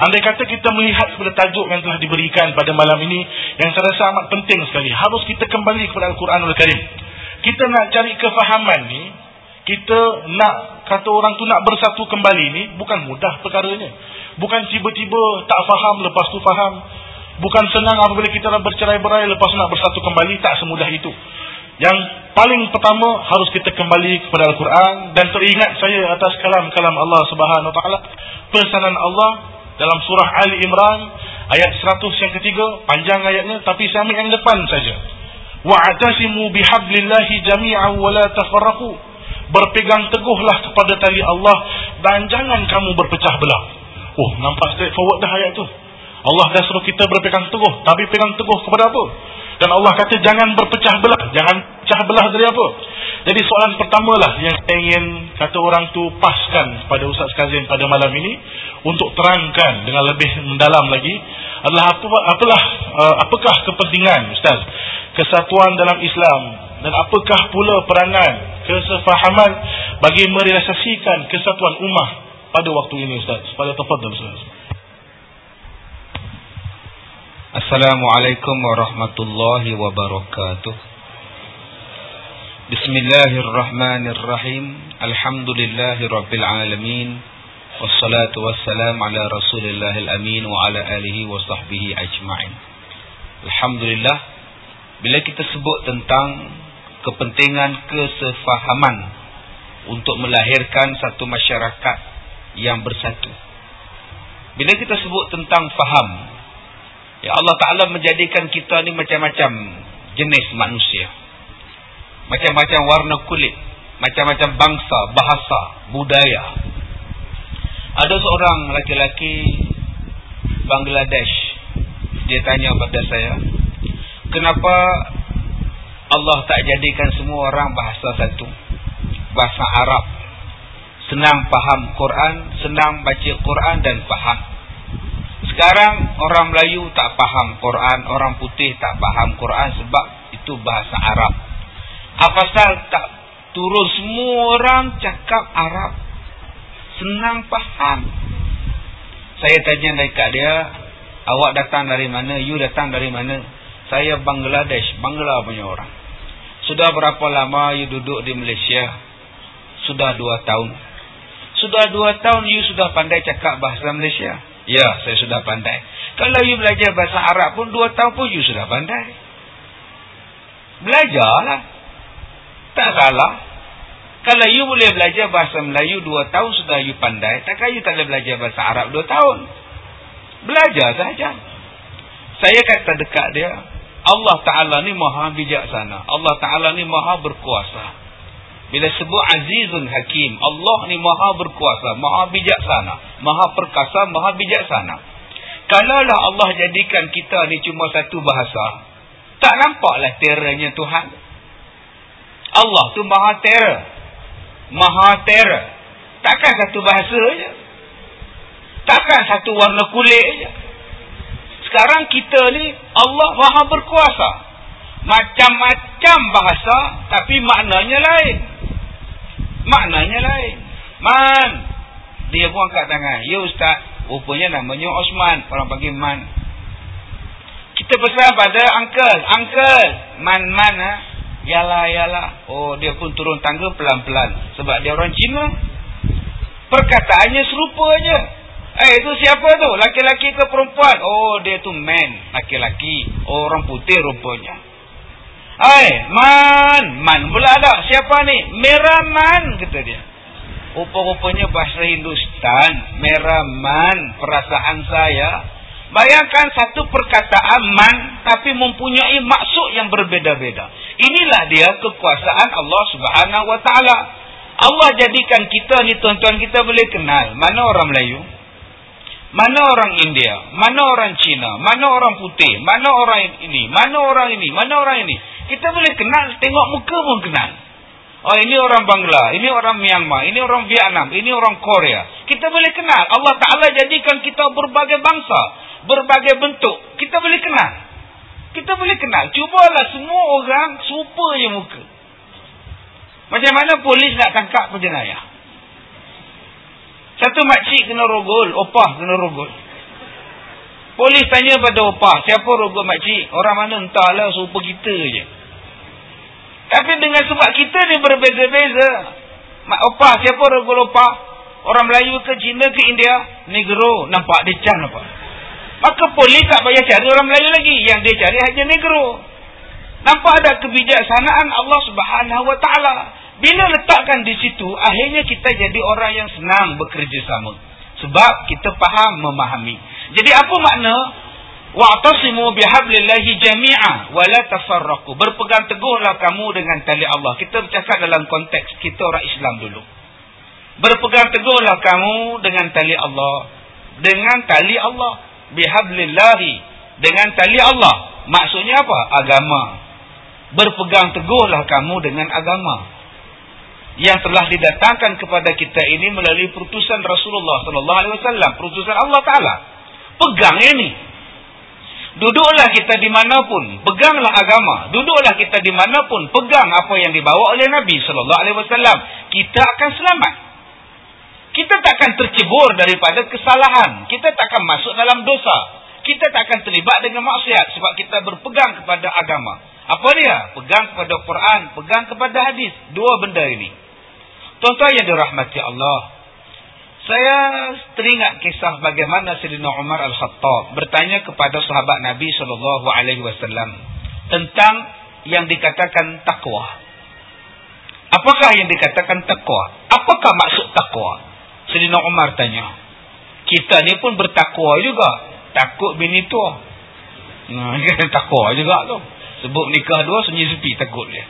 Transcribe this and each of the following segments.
andai kata kita melihat kepada tajuk yang telah diberikan pada malam ini yang saya rasa amat penting sekali harus kita kembali kepada Al-Quranul Karim. Kita nak cari kefahaman ni kita nak kata orang tu nak bersatu kembali ni bukan mudah perkaranya. Bukan tiba-tiba tak faham lepas tu faham. Bukan senang apabila kita nak bercerai-berai lepas nak bersatu kembali tak semudah itu. Yang paling pertama harus kita kembali kepada Al-Quran. Dan teringat saya atas kalam-kalam Allah Subhanahu Wa Taala pesanan Allah dalam surah Ali Imran ayat 100 yang ketiga panjang ayatnya tapi saya ambil yang depan saja. Wa'tasimu bihablillahi jami'an wa la tafarraqu. Berpegang teguhlah kepada tali Allah dan jangan kamu berpecah belah. Oh nampak straightforward dah ayat tu Allah dah suruh kita berpegang teguh tapi pegang teguh kepada apa dan Allah kata jangan berpecah belah. Jangan pecah belah dari apa? Jadi soalan pertama lah yang ingin kata orang tu paskan pada Ustaz Kazim pada malam ini. Untuk terangkan dengan lebih mendalam lagi. Adalah apa, apalah, uh, apakah kepentingan Ustaz? Kesatuan dalam Islam. Dan apakah pula peranan kesefahaman bagi merealisasikan kesatuan ummah pada waktu ini Ustaz? Pada tempat dan Ustaz. Assalamualaikum warahmatullahi wabarakatuh. Bismillahirrahmanirrahim. Alhamdulillahi rabbil alamin. Wassalatu wassalam ala rasulillahil amin Wa ala alihi wa sahbihi ajma'in. Alhamdulillah Bila kita sebut tentang Kepentingan kesefahaman Untuk melahirkan satu masyarakat Yang bersatu. Bila kita sebut tentang faham Ya Allah Ta'ala menjadikan kita ni macam-macam jenis manusia. Macam-macam warna kulit. Macam-macam bangsa, bahasa, budaya. Ada seorang laki-laki Bangladesh. Dia tanya pada saya. Kenapa Allah tak jadikan semua orang bahasa satu? Bahasa Arab. Senang faham Quran, senang baca Quran dan faham. Sekarang orang Melayu tak faham Quran, orang putih tak faham Quran sebab itu bahasa Arab. Apa sal tak turun semua orang cakap Arab. Senang faham. Saya tanya dekat dia, awak datang dari mana? You datang dari mana? Saya Bangladesh, Bangla punya orang. Sudah berapa lama you duduk di Malaysia? Sudah dua tahun. Sudah dua tahun you sudah pandai cakap bahasa Malaysia. Ya, saya sudah pandai. Kalau you belajar bahasa Arab pun dua tahun pun you sudah pandai. Belajarlah. Tak salah. Kalau you boleh belajar bahasa Melayu dua tahun sudah you pandai. Takkan you tak boleh belajar bahasa Arab dua tahun. Belajar saja. Saya kata dekat dia. Allah Ta'ala ni maha bijaksana. Allah Ta'ala ni maha berkuasa. Bila sebut azizun hakim, Allah ni maha berkuasa, maha bijaksana, maha perkasa, maha bijaksana. Kalaulah Allah jadikan kita ni cuma satu bahasa, tak nampaklah terornya Tuhan. Allah tu maha teror. Maha teror. Takkan satu bahasa je. Takkan satu warna kulit je. Sekarang kita ni Allah maha berkuasa. Macam-macam bahasa tapi maknanya lain. Maknanya lain. Man. Dia pun angkat tangan. Ya Ustaz. Rupanya namanya Osman. Orang panggil Man. Kita pesan pada Uncle. Uncle. Man-man ha. Yalah, yalah. Oh, dia pun turun tangga pelan-pelan. Sebab dia orang Cina. Perkataannya serupa je. Eh, itu siapa tu? Laki-laki ke perempuan? Oh, dia tu man. Laki-laki. Oh, orang putih rupanya. Hai, man, man pula ada. Siapa ni? Merah man, kata dia. Rupa-rupanya bahasa Hindustan, merah man, perasaan saya. Bayangkan satu perkataan man, tapi mempunyai maksud yang berbeza-beza. Inilah dia kekuasaan Allah subhanahu wa ta'ala. Allah jadikan kita ni tuan-tuan kita boleh kenal. Mana orang Melayu? Mana orang India? Mana orang Cina? Mana orang putih? Mana orang ini? Mana orang ini? Mana orang ini? Kita boleh kenal, tengok muka pun kenal. Oh ini orang Bangla, ini orang Myanmar, ini orang Vietnam, ini orang Korea. Kita boleh kenal. Allah Ta'ala jadikan kita berbagai bangsa, berbagai bentuk. Kita boleh kenal. Kita boleh kenal. Cubalah semua orang serupa je muka. Macam mana polis nak tangkap penjenayah? Satu makcik kena rogol, opah kena rogol. Polis tanya pada opah, siapa robot makcik? Orang mana entahlah, serupa kita je. Tapi dengan sebab kita ni berbeza-beza. Mak opah, siapa robot opah? Orang Melayu ke Cina ke India? Negro. Nampak dia can apa? Maka polis tak payah cari orang Melayu lagi. Yang dia cari hanya negro. Nampak ada kebijaksanaan Allah subhanahu wa ta'ala. Bila letakkan di situ, akhirnya kita jadi orang yang senang bekerja sama. Sebab kita faham, memahami. Jadi apa makna? Wa'tasimu bihablillahi jami'a wa la tafarraqu. Berpegang teguhlah kamu dengan tali Allah. Kita bercakap dalam konteks kita orang Islam dulu. Berpegang teguhlah kamu dengan tali Allah. Dengan tali Allah. Bihablillahi. Dengan tali Allah. Maksudnya apa? Agama. Berpegang teguhlah kamu dengan agama. Yang telah didatangkan kepada kita ini melalui perutusan Rasulullah sallallahu alaihi wasallam, perutusan Allah taala. Pegang ini. Duduklah kita di manapun, peganglah agama. Duduklah kita di manapun, pegang apa yang dibawa oleh Nabi sallallahu alaihi wasallam. Kita akan selamat. Kita takkan tercebur daripada kesalahan. Kita takkan masuk dalam dosa. Kita takkan terlibat dengan maksiat sebab kita berpegang kepada agama. Apa dia? Pegang kepada Quran, pegang kepada hadis. Dua benda ini. Tuan-tuan yang dirahmati Allah. Saya teringat kisah bagaimana Sayyidina Umar Al-Khattab bertanya kepada sahabat Nabi sallallahu alaihi wasallam tentang yang dikatakan takwa. Apakah yang dikatakan takwa? Apakah maksud takwa? Sayyidina Umar tanya. Kita ni pun bertakwa juga. Takut bini tua. Nah, takwa juga tu. Sebut nikah dua sunyi sepi takut dia.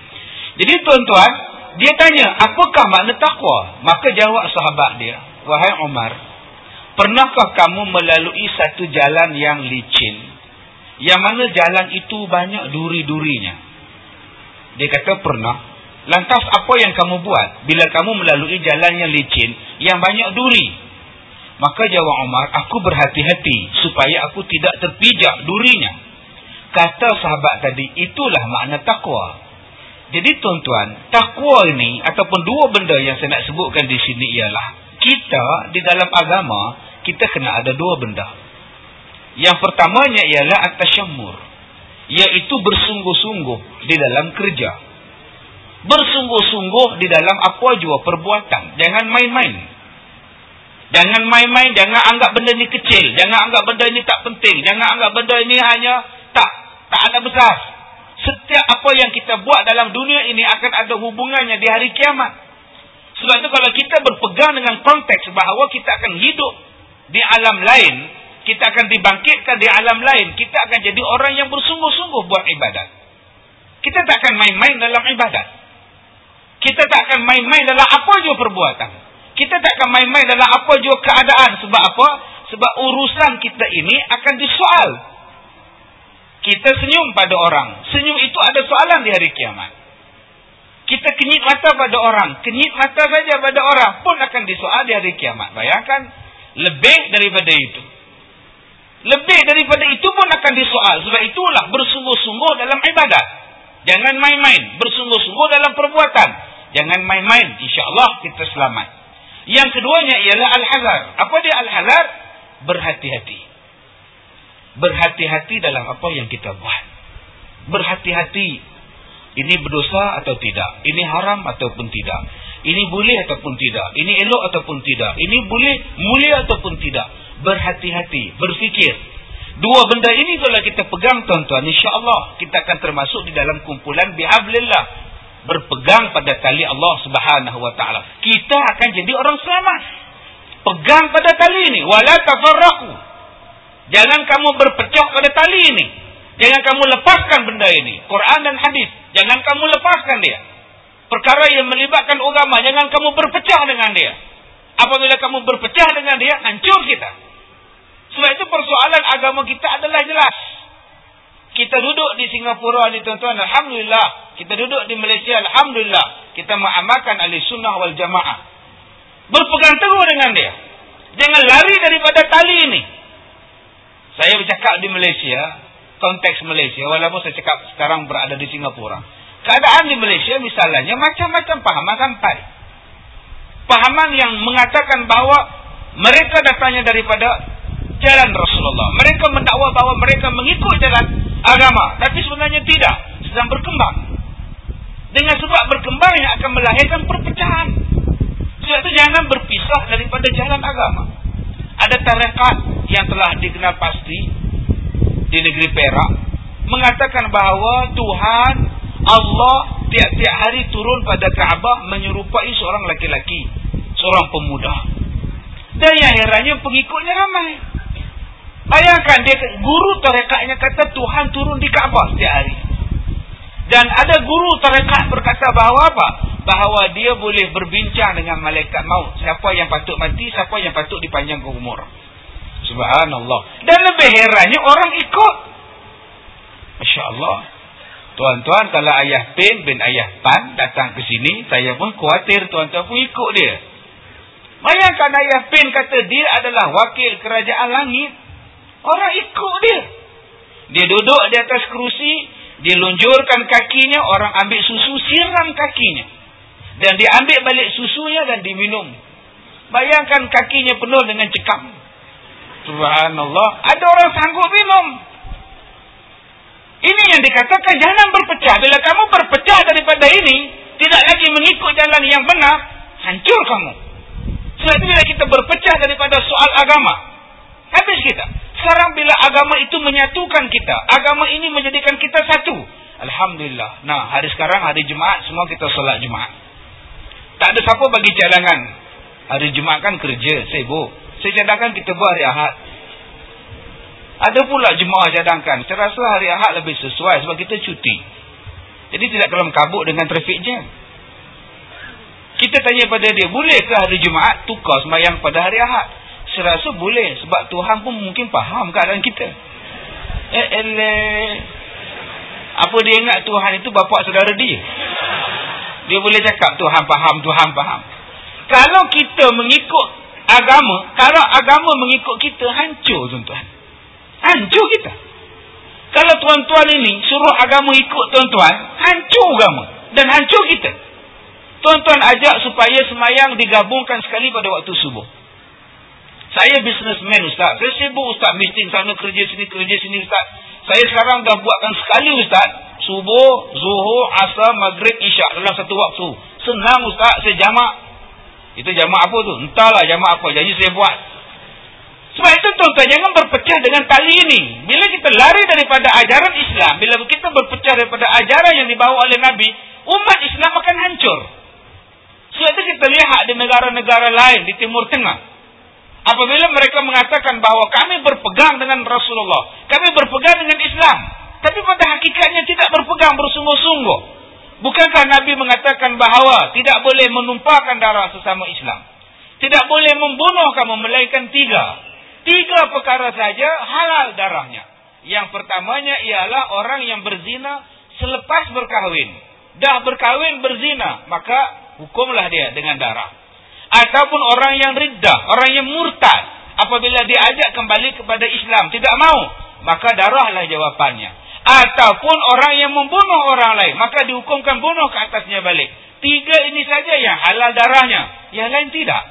Jadi tuan-tuan, dia tanya, apakah makna takwa? Maka jawab sahabat dia, Wahai Umar, pernahkah kamu melalui satu jalan yang licin? Yang mana jalan itu banyak duri-durinya? Dia kata pernah. Lantas apa yang kamu buat bila kamu melalui jalan yang licin yang banyak duri? Maka jawab Umar, aku berhati-hati supaya aku tidak terpijak durinya. Kata sahabat tadi, itulah makna takwa. Jadi tuan-tuan, takwa ini ataupun dua benda yang saya nak sebutkan di sini ialah kita di dalam agama kita kena ada dua benda. Yang pertamanya ialah at-tasyammur, iaitu bersungguh-sungguh di dalam kerja. Bersungguh-sungguh di dalam apa jua perbuatan, jangan main-main. Jangan main-main, jangan anggap benda ni kecil, jangan anggap benda ni tak penting, jangan anggap benda ni hanya tak tak ada besar. Setiap apa yang kita buat dalam dunia ini akan ada hubungannya di hari kiamat. Sebab itu kalau kita berpegang dengan konteks bahawa kita akan hidup di alam lain, kita akan dibangkitkan di alam lain, kita akan jadi orang yang bersungguh-sungguh buat ibadat. Kita tak akan main-main dalam ibadat. Kita tak akan main-main dalam apa jua perbuatan. Kita tak akan main-main dalam apa jua keadaan. Sebab apa? Sebab urusan kita ini akan disoal. Kita senyum pada orang. Senyum itu ada soalan di hari kiamat. Kita kenyit mata pada orang. Kenyit mata saja pada orang. Pun akan disoal di hari kiamat. Bayangkan. Lebih daripada itu. Lebih daripada itu pun akan disoal. Sebab itulah bersungguh-sungguh dalam ibadat. Jangan main-main. Bersungguh-sungguh dalam perbuatan. Jangan main-main. InsyaAllah kita selamat. Yang keduanya ialah Al-Hazar. Apa dia Al-Hazar? Berhati-hati. Berhati-hati dalam apa yang kita buat. Berhati-hati ini berdosa atau tidak? Ini haram ataupun tidak? Ini boleh ataupun tidak? Ini elok ataupun tidak? Ini boleh mulia ataupun tidak? Berhati-hati, berfikir. Dua benda ini kalau kita pegang tuan-tuan, insya-Allah kita akan termasuk di dalam kumpulan bihablillah. Berpegang pada tali Allah Subhanahu wa taala. Kita akan jadi orang selamat. Pegang pada tali ini, wala tafarraqu. Jangan kamu berpecah pada tali ini. Jangan kamu lepaskan benda ini. Quran dan hadis. Jangan kamu lepaskan dia. Perkara yang melibatkan agama. Jangan kamu berpecah dengan dia. Apabila kamu berpecah dengan dia, hancur kita. Sebab itu persoalan agama kita adalah jelas. Kita duduk di Singapura ni tuan-tuan. Alhamdulillah. Kita duduk di Malaysia. Alhamdulillah. Kita mengamalkan ahli sunnah wal jamaah. Berpegang teguh dengan dia. Jangan lari daripada tali ini. Saya bercakap di Malaysia konteks Malaysia walaupun saya cakap sekarang berada di Singapura. Keadaan di Malaysia misalnya macam-macam pahaman sampai. Pahaman yang mengatakan bahawa mereka datangnya daripada jalan Rasulullah. Mereka mendakwa bahawa mereka mengikut jalan agama. Tapi sebenarnya tidak. Sedang berkembang. Dengan sebab berkembang yang akan melahirkan perpecahan. Sebab itu jangan berpisah daripada jalan agama. Ada tarekat yang telah dikenal pasti di negeri Perak. Mengatakan bahawa Tuhan Allah tiap-tiap hari turun pada Kaabah menyerupai seorang laki-laki. Seorang pemuda. Dan yang herannya pengikutnya ramai. Bayangkan dia guru tarekatnya kata Tuhan turun di Kaabah setiap hari. Dan ada guru tarekat berkata bahawa apa? Bahawa dia boleh berbincang dengan malaikat maut. Siapa yang patut mati, siapa yang patut dipanjangkan umur. Subhanallah. Dan lebih herannya orang ikut. Masya Allah. Tuan-tuan kalau ayah Pin bin ayah Pan datang ke sini, saya pun khawatir tuan-tuan pun ikut dia. Bayangkan ayah Pin kata dia adalah wakil kerajaan langit. Orang ikut dia. Dia duduk di atas kerusi, dilunjurkan kakinya, orang ambil susu, siram kakinya. Dan diambil balik susunya dan diminum. Bayangkan kakinya penuh dengan cekam. Subhanallah. Ada orang sanggup minum. Ini yang dikatakan jangan berpecah. Bila kamu berpecah daripada ini, tidak lagi mengikut jalan yang benar, hancur kamu. Sebab itu bila kita berpecah daripada soal agama, habis kita. Sekarang bila agama itu menyatukan kita, agama ini menjadikan kita satu. Alhamdulillah. Nah, hari sekarang hari Jumaat semua kita solat Jumaat. Tak ada siapa bagi cadangan. Hari Jumaat kan kerja, sibuk. Saya cadangkan kita buat hari Ahad. Ada pula jemaah cadangkan. Saya rasa hari Ahad lebih sesuai sebab kita cuti. Jadi tidak dalam kabut dengan trafik jam. Kita tanya pada dia, bolehkah hari Jumaat tukar semayang pada hari Ahad? Saya rasa boleh sebab Tuhan pun mungkin faham keadaan kita. Eh, eh, apa dia ingat Tuhan itu bapa saudara dia? Dia boleh cakap Tuhan faham, Tuhan faham. Kalau kita mengikut agama, kalau agama mengikut kita, hancur tuan-tuan. Hancur kita. Kalau tuan-tuan ini suruh agama ikut tuan-tuan, hancur agama. Dan hancur kita. Tuan-tuan ajak supaya semayang digabungkan sekali pada waktu subuh. Saya businessman ustaz. Saya sibuk ustaz meeting sana kerja sini kerja sini ustaz. Saya sekarang dah buatkan sekali ustaz. Subuh, zuhur, asar, maghrib, isyak dalam satu waktu. Senang ustaz saya jamak. Itu jamak apa tu? Entahlah jamak apa. Jadi saya buat. Sebab itu tuan-tuan jangan berpecah dengan tali ini. Bila kita lari daripada ajaran Islam, bila kita berpecah daripada ajaran yang dibawa oleh Nabi, umat Islam akan hancur. Sebab itu kita lihat di negara-negara lain di Timur Tengah. Apabila mereka mengatakan bahawa kami berpegang dengan Rasulullah. Kami berpegang dengan Islam. Tapi pada hakikatnya tidak berpegang bersungguh-sungguh. Bukankah Nabi mengatakan bahawa tidak boleh menumpahkan darah sesama Islam. Tidak boleh membunuh kamu melainkan tiga. Tiga perkara saja halal darahnya. Yang pertamanya ialah orang yang berzina selepas berkahwin. Dah berkahwin berzina. Maka hukumlah dia dengan darah ataupun orang yang riddah, orang yang murtad apabila diajak kembali kepada Islam tidak mau, maka darahlah jawapannya. Ataupun orang yang membunuh orang lain, maka dihukumkan bunuh ke atasnya balik. Tiga ini saja yang halal darahnya, yang lain tidak.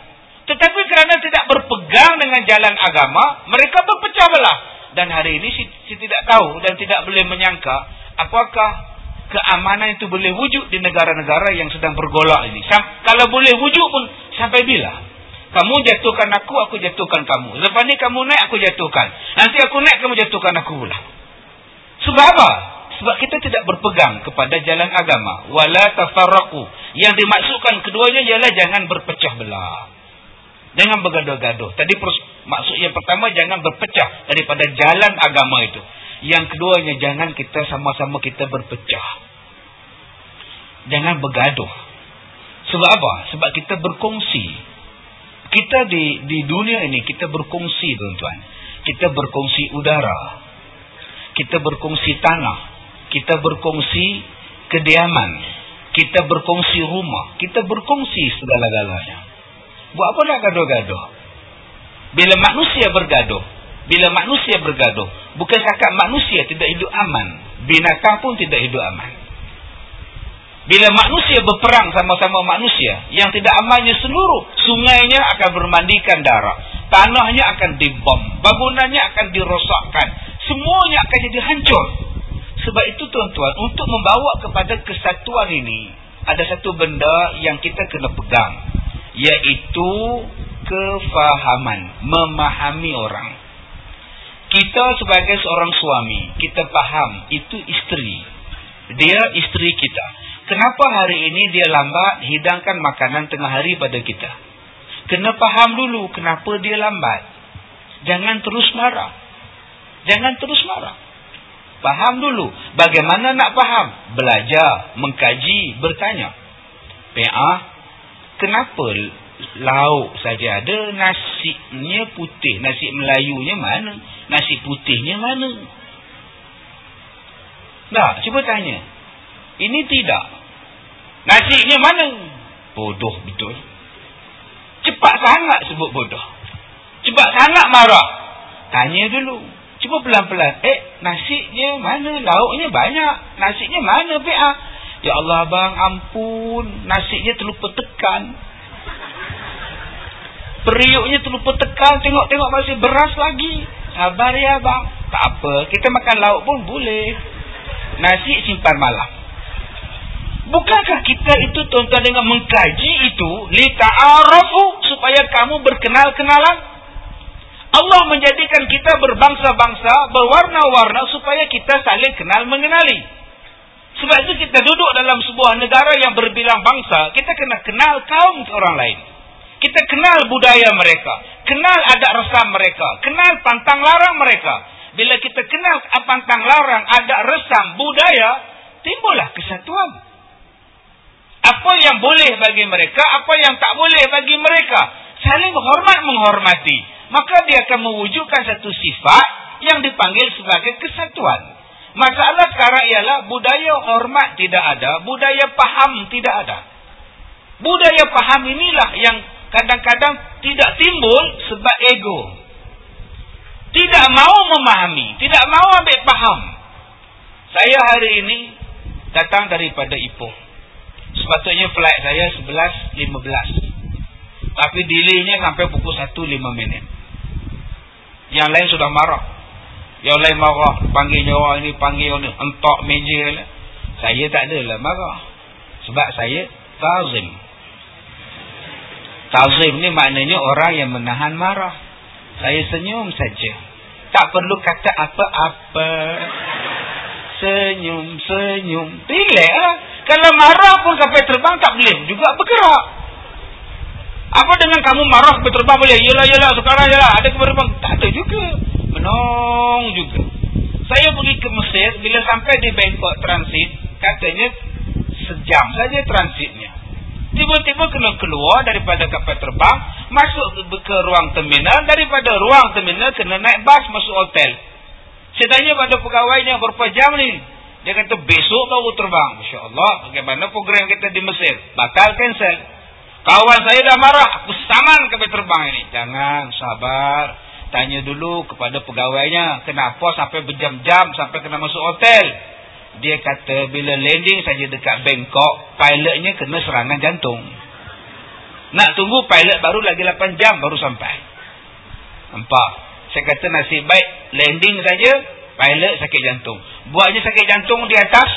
Tetapi kerana tidak berpegang dengan jalan agama, mereka berpecah belah. Dan hari ini si, tidak tahu dan tidak boleh menyangka apakah keamanan itu boleh wujud di negara-negara yang sedang bergolak ini. Sam kalau boleh wujud pun sampai bila? Kamu jatuhkan aku, aku jatuhkan kamu. Lepas ni kamu naik, aku jatuhkan. Nanti aku naik, kamu jatuhkan aku pula. Sebab apa? Sebab kita tidak berpegang kepada jalan agama. Wala tafarraku. Yang dimaksudkan keduanya ialah jangan berpecah belah. Jangan bergaduh-gaduh. Tadi maksud yang pertama jangan berpecah daripada jalan agama itu. Yang keduanya jangan kita sama-sama kita berpecah. Jangan bergaduh. Sebab apa? Sebab kita berkongsi. Kita di di dunia ini kita berkongsi tuan-tuan. Kita berkongsi udara. Kita berkongsi tanah. Kita berkongsi kediaman. Kita berkongsi rumah. Kita berkongsi segala-galanya. Buat apa nak gaduh-gaduh? Bila manusia bergaduh, bila manusia bergaduh, bukan cakap manusia tidak hidup aman. Binatang pun tidak hidup aman. Bila manusia berperang sama-sama manusia, yang tidak amannya seluruh sungainya akan bermandikan darah. Tanahnya akan dibom. Bangunannya akan dirosakkan. Semuanya akan jadi hancur. Sebab itu tuan-tuan, untuk membawa kepada kesatuan ini, ada satu benda yang kita kena pegang. Iaitu kefahaman. Memahami orang. Kita sebagai seorang suami, kita faham itu isteri. Dia isteri kita. Kenapa hari ini dia lambat hidangkan makanan tengah hari pada kita? Kena faham dulu kenapa dia lambat. Jangan terus marah. Jangan terus marah. Faham dulu. Bagaimana nak faham? Belajar, mengkaji, bertanya. PA, kenapa lauk saja ada nasinya putih? Nasi Melayunya mana? Nasi putihnya mana? Dah, cuba tanya. Ini tidak. Nasinya mana? Bodoh betul. Cepat sangat sebut bodoh. Cepat sangat marah. Tanya dulu. Cuba pelan-pelan. Eh, nasinya mana? Lauknya banyak. Nasinya mana, PA? Ya Allah, bang, ampun. Nasinya terlupa tekan. Periuknya terlupa tekan. Tengok-tengok masih beras lagi. Sabar ya, bang. Tak apa. Kita makan lauk pun boleh. Nasi simpan malam. Bukankah kita itu tuan-tuan dengan mengkaji itu li ta'arafu supaya kamu berkenal-kenalan? Allah menjadikan kita berbangsa-bangsa, berwarna-warna supaya kita saling kenal mengenali. Sebab itu kita duduk dalam sebuah negara yang berbilang bangsa, kita kena kenal kaum orang lain. Kita kenal budaya mereka, kenal adat resam mereka, kenal pantang larang mereka. Bila kita kenal pantang larang, adat resam, budaya, timbullah kesatuan. Apa yang boleh bagi mereka, apa yang tak boleh bagi mereka. Saling hormat menghormati. Maka dia akan mewujudkan satu sifat yang dipanggil sebagai kesatuan. Masalah sekarang ialah budaya hormat tidak ada, budaya paham tidak ada. Budaya paham inilah yang kadang-kadang tidak timbul sebab ego. Tidak mau memahami, tidak mau ambil paham. Saya hari ini datang daripada Ipoh. Sepatutnya flight saya 11.15. Tapi delaynya sampai pukul 1.5 minit. Yang lain sudah marah. Yang lain marah. Panggil nyawa ini, panggil ini. Entok meja. Lah. Saya tak ada lah marah. Sebab saya tazim. Tazim ni maknanya orang yang menahan marah. Saya senyum saja. Tak perlu kata apa-apa. Senyum, senyum. Relax lah. Kalau marah pun kapal terbang tak boleh juga bergerak. Apa dengan kamu marah kapal terbang boleh? Yalah, yalah, sekarang yalah. Ada kapal terbang? Tak ada juga. Menong juga. Saya pergi ke Mesir, bila sampai di Bangkok transit, katanya sejam saja transitnya. Tiba-tiba kena keluar daripada kapal terbang, masuk ke, ruang terminal, daripada ruang terminal kena naik bas masuk hotel. Saya tanya pada pegawainya berapa jam ni? Dia kata besok baru terbang. Masya Allah. Bagaimana program kita di Mesir? Bakal cancel. Kawan saya dah marah. Aku saman ke terbang ini. Jangan sabar. Tanya dulu kepada pegawainya. Kenapa sampai berjam-jam sampai kena masuk hotel. Dia kata bila landing saja dekat Bangkok. Pilotnya kena serangan jantung. Nak tunggu pilot baru lagi 8 jam baru sampai. Nampak? Saya kata nasib baik landing saja pilot sakit jantung. Buat je sakit jantung di atas.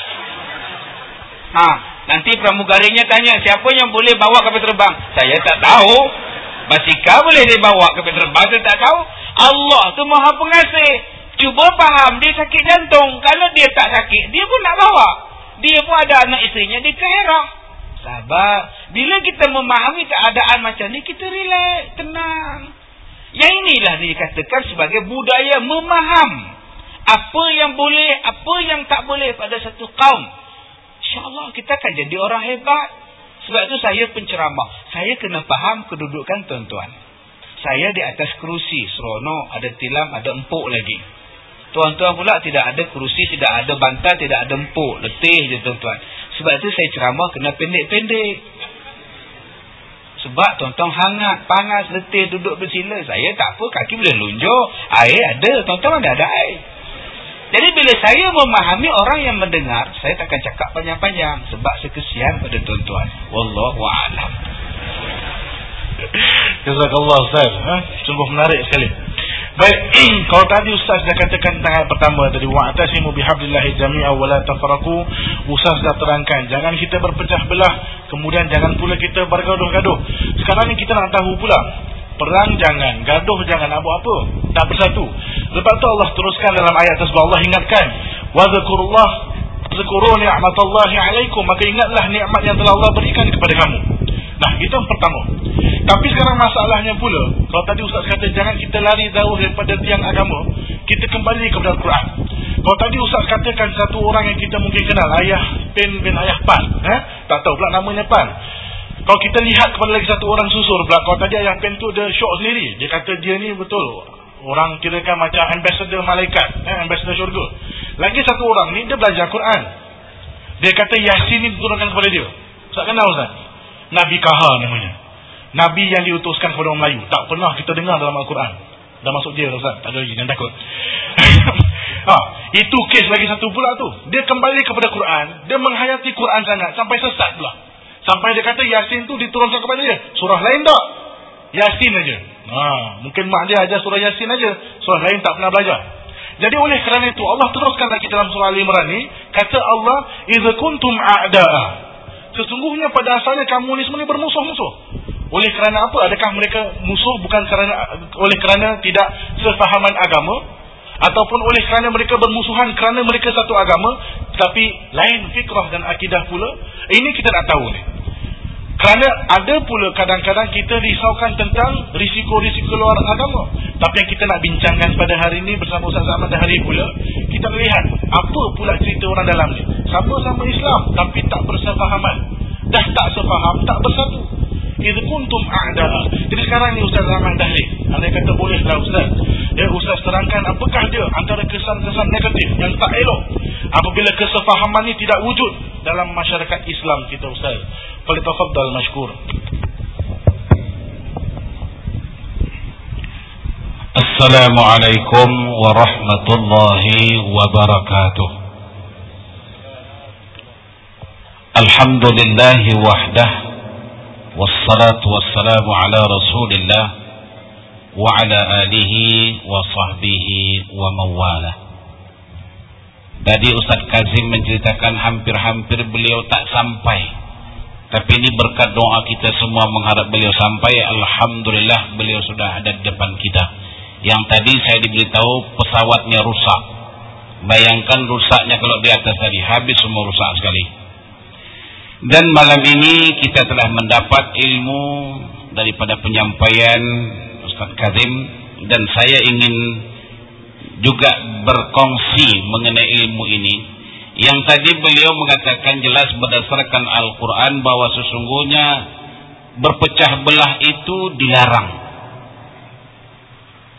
Ha, nanti pramugarinya tanya siapa yang boleh bawa kapal terbang? Saya tak tahu. Basikal boleh dia bawa kapal terbang, saya tak tahu. Allah tu Maha Pengasih. Cuba faham dia sakit jantung. Kalau dia tak sakit, dia pun nak bawa. Dia pun ada anak isterinya di Kairah. Sabar. Bila kita memahami keadaan macam ni, kita relax, tenang. Yang inilah dikatakan sebagai budaya memaham apa yang boleh, apa yang tak boleh pada satu kaum. InsyaAllah kita akan jadi orang hebat. Sebab itu saya penceramah. Saya kena faham kedudukan tuan-tuan. Saya di atas kerusi. Seronok, ada tilam, ada empuk lagi. Tuan-tuan pula tidak ada kerusi, tidak ada bantal, tidak ada empuk. Letih je tuan-tuan. Sebab itu saya ceramah kena pendek-pendek. Sebab tuan-tuan hangat, panas, letih, duduk bersila. Saya tak apa, kaki boleh lunjuk. Air ada, tuan-tuan ada, air. Jadi bila saya memahami orang yang mendengar, saya takkan cakap panjang-panjang sebab sekesian pada tuan-tuan. Wallahu a'lam. Jazakallah Ustaz. Ha? Sungguh menarik sekali. Baik, kalau tadi Ustaz dah katakan tentang pertama tadi wa'tasimu bihablillahi jami'a wa la tafarraqu. Ustaz dah terangkan jangan kita berpecah belah, kemudian jangan pula kita bergaduh-gaduh. Sekarang ni kita nak tahu pula perang jangan, gaduh jangan apa apa, tak bersatu. Lepas tu Allah teruskan dalam ayat tersebut Allah ingatkan, wa dzakurullah zikru ni'matallahi alaikum, maka ingatlah nikmat yang telah Allah berikan kepada kamu. Nah, itu yang pertama. Tapi sekarang masalahnya pula, kalau tadi Ustaz kata jangan kita lari jauh daripada tiang agama, kita kembali kepada Al-Quran. Kalau tadi Ustaz katakan satu orang yang kita mungkin kenal, ayah Pen bin ayah Pan, eh? tak tahu pula namanya Pan. Kalau kita lihat kepada lagi satu orang susur pula, kalau tadi ayah Pen tu dia syok sendiri, dia kata dia ni betul. Orang kirakan macam ambassador malaikat, eh? ambassador syurga. Lagi satu orang ni, dia belajar Quran. Dia kata Yasin ni diturunkan kepada dia. Ustaz kenal Ustaz? Nabi Kaha namanya. Nabi yang diutuskan kepada orang Melayu. Tak pernah kita dengar dalam Al-Quran. Dah masuk dia Ustaz. Tak ada lagi. Jangan takut. ha, itu kes lagi satu pula tu. Dia kembali kepada Quran. Dia menghayati Quran sangat. Sampai sesat pula. Sampai dia kata Yasin tu diturunkan kepada dia. Surah lain tak? Yasin aja. Ha, mungkin mak dia ajar surah Yasin aja. Surah lain tak pernah belajar. Jadi oleh kerana itu Allah teruskan lagi dalam surah Al-Imran ni kata Allah idza kuntum a'daa Sesungguhnya pada asalnya kamu ni semuanya bermusuh-musuh. Oleh kerana apa? Adakah mereka musuh bukan kerana oleh kerana tidak sefahaman agama ataupun oleh kerana mereka bermusuhan kerana mereka satu agama tapi lain fikrah dan akidah pula? Ini kita nak tahu ni. Kerana ada pula kadang-kadang kita risaukan tentang risiko-risiko luar agama. Tapi yang kita nak bincangkan pada hari ini bersama Ustaz Ahmad hari pula, kita lihat apa pula cerita orang dalam ni. Sama-sama Islam tapi tak bersefahaman. Dah tak sefaham, tak bersatu Idh kuntum a'da'a. Jadi sekarang ni Ustaz Ahmad Dahli. Anda kata boleh lah Ustaz. Ya Ustaz terangkan apakah dia antara kesan-kesan negatif yang tak elok. Apabila kesefahaman ni tidak wujud dalam masyarakat Islam kita Ustaz. فليتفضل مشكور السلام عليكم ورحمة الله وبركاته الحمد لله وحده والصلاة والسلام على رسول الله وعلى آله وصحبه ومواله Tadi Ustaz Kazim menceritakan hampir-hampir beliau tak sampai Tapi ini berkat doa kita semua mengharap beliau sampai. Alhamdulillah beliau sudah ada di depan kita. Yang tadi saya diberitahu pesawatnya rusak. Bayangkan rusaknya kalau di atas tadi. Habis semua rusak sekali. Dan malam ini kita telah mendapat ilmu daripada penyampaian Ustaz Kazim. Dan saya ingin juga berkongsi mengenai ilmu ini yang tadi beliau mengatakan jelas berdasarkan Al-Quran bahwa sesungguhnya berpecah belah itu dilarang.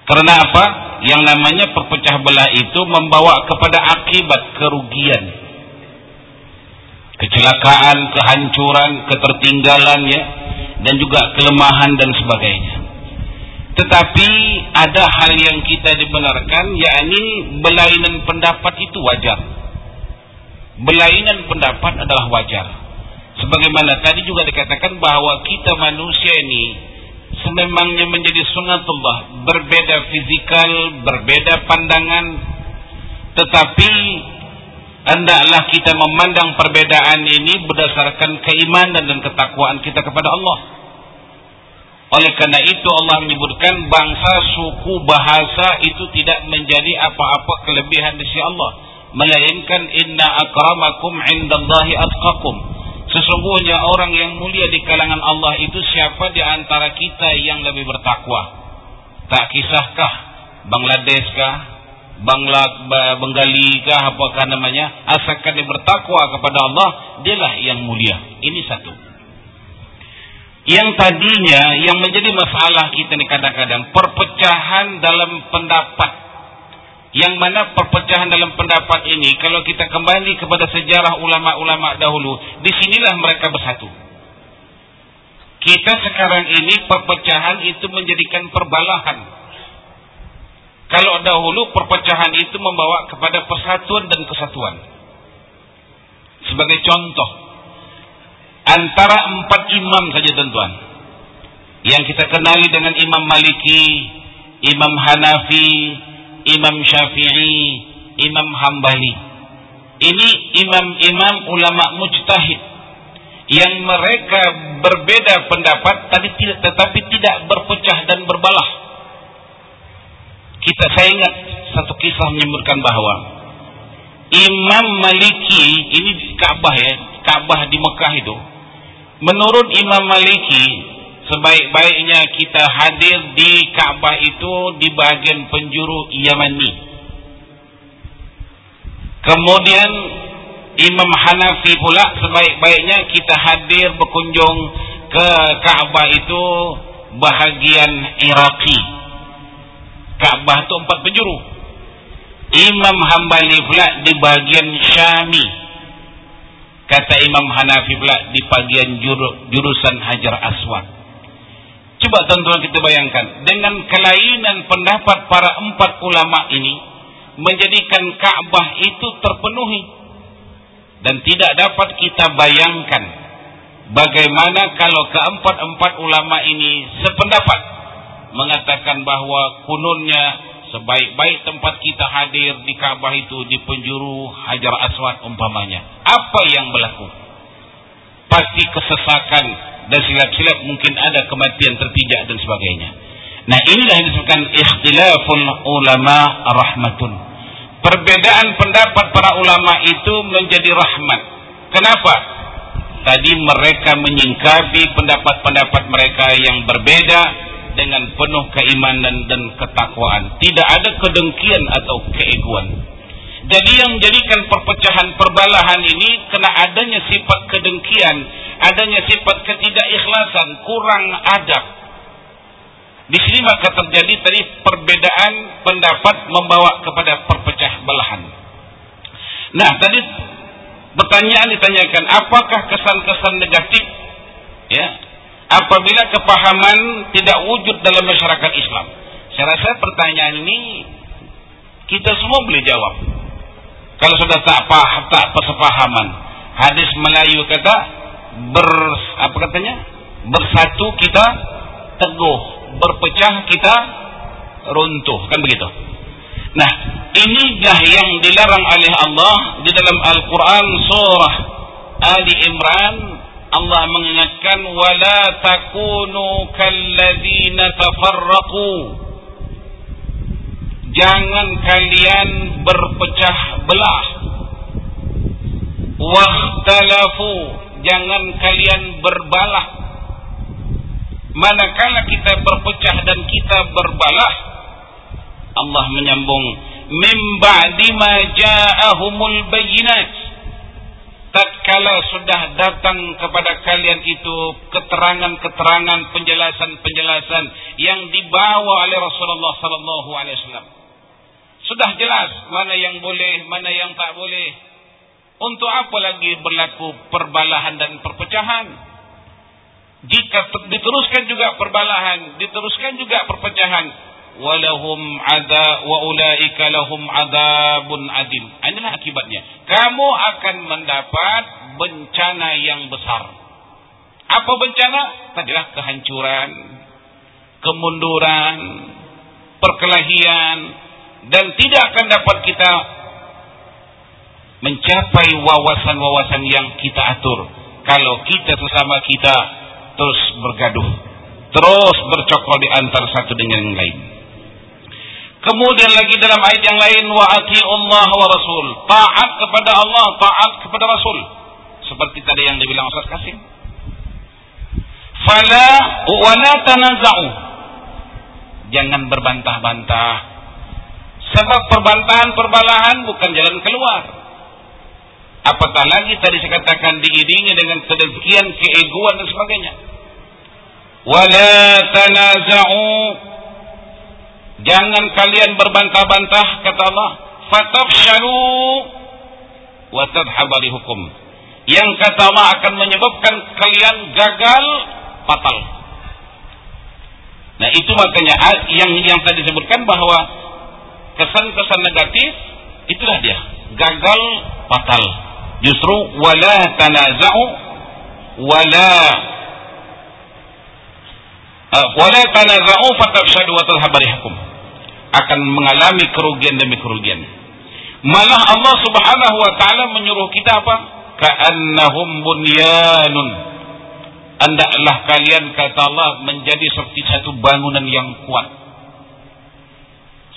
Karena apa? Yang namanya perpecah belah itu membawa kepada akibat kerugian. Kecelakaan, kehancuran, ketertinggalan ya. Dan juga kelemahan dan sebagainya. Tetapi ada hal yang kita dibenarkan, yakni belainan pendapat itu wajar Belainan pendapat adalah wajar. Sebagaimana tadi juga dikatakan bahwa kita manusia ini sememangnya menjadi sunatullah, berbeda fizikal, berbeda pandangan, tetapi hendaklah kita memandang perbedaan ini berdasarkan keimanan dan ketakwaan kita kepada Allah. Oleh karena itu Allah menyebutkan bangsa, suku, bahasa itu tidak menjadi apa-apa kelebihan di sisi Allah. Melainkan inna akramakum indallahi atqakum. Sesungguhnya orang yang mulia di kalangan Allah itu siapa di antara kita yang lebih bertakwa? Tak kisahkah? Bangladesh kah Bangla Bengali kah apakah namanya? Asalkan dia bertakwa kepada Allah dialah yang mulia. Ini satu. Yang tadinya yang menjadi masalah kita ni kadang-kadang perpecahan dalam pendapat. Yang mana perpecahan dalam pendapat ini kalau kita kembali kepada sejarah ulama-ulama dahulu disinilah mereka bersatu. Kita sekarang ini perpecahan itu menjadikan perbalahan kalau dahulu perpecahan itu membawa kepada persatuan dan kesatuan sebagai contoh antara empat imam saja tuan-tuan yang kita kenali dengan Imam Maliki, Imam Hanafi, Imam Syafi'i, Imam Hambali. Ini imam-imam ulama mujtahid yang mereka berbeda pendapat tadi tidak tetapi tidak berpecah dan berbalah. Kita saya ingat satu kisah menyebutkan bahawa Imam Maliki ini di Ka'bah ya, Ka'bah di Mekah itu. Menurut Imam Maliki, sebaik-baiknya kita hadir di Ka'bah itu di bagian penjuru Yamani. Kemudian Imam Hanafi pula sebaik-baiknya kita hadir berkunjung ke Ka'bah itu bahagian Iraqi. Ka'bah itu empat penjuru. Imam Hambali pula di bagian Syami. Kata Imam Hanafi pula di bagian jurusan Hajar Aswad. Coba tuan-tuan kita bayangkan. Dengan kelainan pendapat para empat ulama ini. Menjadikan Ka'bah itu terpenuhi. Dan tidak dapat kita bayangkan. Bagaimana kalau keempat-empat ulama ini sependapat. Mengatakan bahawa kununnya sebaik-baik tempat kita hadir di Ka'bah itu di penjuru Hajar Aswad umpamanya. Apa yang berlaku? Pasti kesesakan dan silap-silap mungkin ada kematian terpijak dan sebagainya. Nah inilah yang disebutkan ikhtilaful ulama rahmatun. Perbedaan pendapat para ulama itu menjadi rahmat. Kenapa? Tadi mereka menyingkapi pendapat-pendapat mereka yang berbeda dengan penuh keimanan dan ketakwaan. Tidak ada kedengkian atau keeguan. Jadi yang menjadikan perpecahan perbalahan ini kena adanya sifat kedengkian, adanya sifat ketidakikhlasan, kurang adab. Di sini maka terjadi tadi perbedaan pendapat membawa kepada perpecah belahan. Nah, tadi pertanyaan ditanyakan, apakah kesan-kesan negatif ya apabila kepahaman tidak wujud dalam masyarakat Islam? Saya rasa pertanyaan ini kita semua boleh jawab. Kalau sudah tak paham, tak persepahaman. Hadis Melayu kata ber apa katanya? Bersatu kita teguh, berpecah kita runtuh, kan begitu. Nah, inilah yang dilarang oleh Allah di dalam Al-Qur'an surah Ali Imran Allah mengingatkan wala takunu kalladzina tafarraqu. Jangan kalian berpecah belah. Wahtalafu jangan kalian berbalah. Manakala kita berpecah dan kita berbalah Allah menyambung mim ba'di ma ja'ahumul bayyinat tatkala sudah datang kepada kalian itu keterangan-keterangan penjelasan-penjelasan yang dibawa oleh Rasulullah sallallahu alaihi wasallam. Sudah jelas mana yang boleh mana yang tak boleh. Untuk apa lagi berlaku perbalahan dan perpecahan? Jika diteruskan juga perbalahan diteruskan juga perpecahan walahum ada wa ulaika lahum adabun adim. Inilah akibatnya. Kamu akan mendapat bencana yang besar. Apa bencana? Tadilah kehancuran, kemunduran, perkelahian dan tidak akan dapat kita mencapai wawasan-wawasan yang kita atur kalau kita sesama kita terus bergaduh, terus bercokol di antara satu dengan yang lain. Kemudian lagi dalam ayat yang lain wa Allah wa rasul. Taat kepada Allah, taat kepada Rasul. Seperti tadi yang dibilang Ustaz Kasim. Fala wa la tanaza'u. Jangan berbantah-bantah. Sebab perbantahan perbalahan bukan jalan keluar. Apatah lagi tadi saya katakan diiringi dengan kedengkian, keegoan dan sebagainya. Wala tanaza'u Jangan kalian berbantah-bantah kata Allah. Fatafshalu wa tadhhabu hukum. Yang kata Allah akan menyebabkan kalian gagal fatal. Nah, itu makanya yang yang tadi disebutkan bahwa kesan-kesan negatif itulah dia, gagal fatal. Justru wala tanaza'u wala wala tanaza'u fatafshadu wa tadhhabu akan mengalami kerugian demi kerugian. Malah Allah Subhanahu wa taala menyuruh kita apa? Ka'annahum bunyanun. Andaklah kalian kata Allah menjadi seperti satu bangunan yang kuat.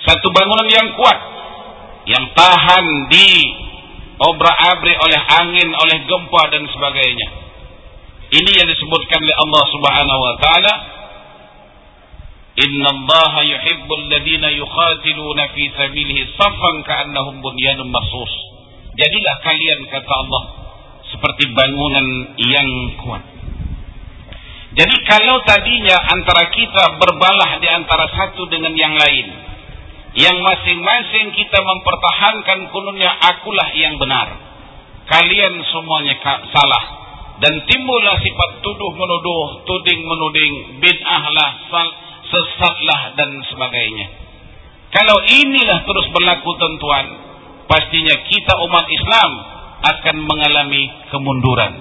Satu bangunan yang kuat. Yang tahan di obrak-abrik oleh angin, oleh gempa dan sebagainya. Ini yang disebutkan oleh Allah Subhanahu wa taala Inna Allah yuhibbul ladina yukhatiluna fi sabilihi saffan ka'annahum bunyanun marsus. Jadilah kalian kata Allah seperti bangunan yang kuat. Jadi kalau tadinya antara kita berbalah di antara satu dengan yang lain, yang masing-masing kita mempertahankan kununnya akulah yang benar. Kalian semuanya salah. Dan timbullah sifat tuduh menuduh, tuding menuding, bid'ahlah, sesatlah dan sebagainya. Kalau inilah terus berlaku tentuan, pastinya kita umat Islam akan mengalami kemunduran.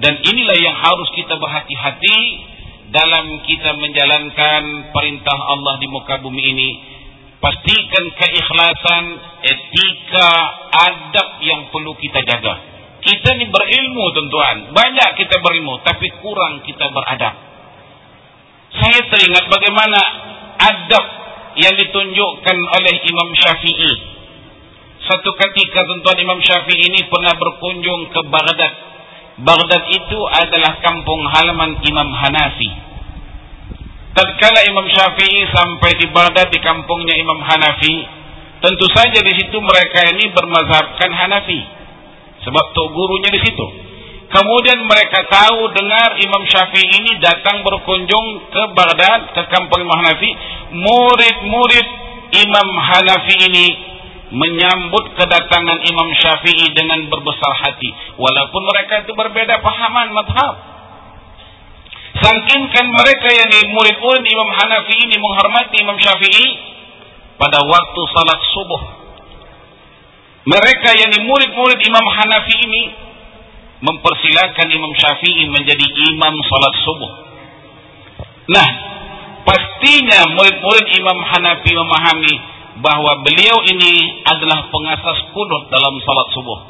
Dan inilah yang harus kita berhati-hati dalam kita menjalankan perintah Allah di muka bumi ini pastikan keikhlasan, etika, adab yang perlu kita jaga. Kita ni berilmu tuan-tuan. Banyak kita berilmu tapi kurang kita beradab. Saya teringat bagaimana adab yang ditunjukkan oleh Imam Syafi'i. Satu ketika tuan-tuan Imam Syafi'i ini pernah berkunjung ke Baghdad. Baghdad itu adalah kampung halaman Imam Hanafi. Tatkala Imam Syafi'i sampai di Baghdad di kampungnya Imam Hanafi, tentu saja di situ mereka ini bermazhabkan Hanafi. Sebab tok gurunya di situ. Kemudian mereka tahu dengar Imam Syafi'i ini datang berkunjung ke Baghdad, ke kampung Imam Hanafi, murid-murid Imam Hanafi ini menyambut kedatangan Imam Syafi'i dengan berbesar hati. Walaupun mereka itu berbeda pahaman madhab. Sangkingkan mereka yang murid-murid Imam Hanafi ini menghormati Imam Syafi'i pada waktu salat subuh. Mereka yang murid-murid Imam Hanafi ini mempersilakan Imam Syafi'i menjadi imam salat subuh. Nah, pastinya murid-murid Imam Hanafi memahami bahawa beliau ini adalah pengasas kunut dalam salat subuh.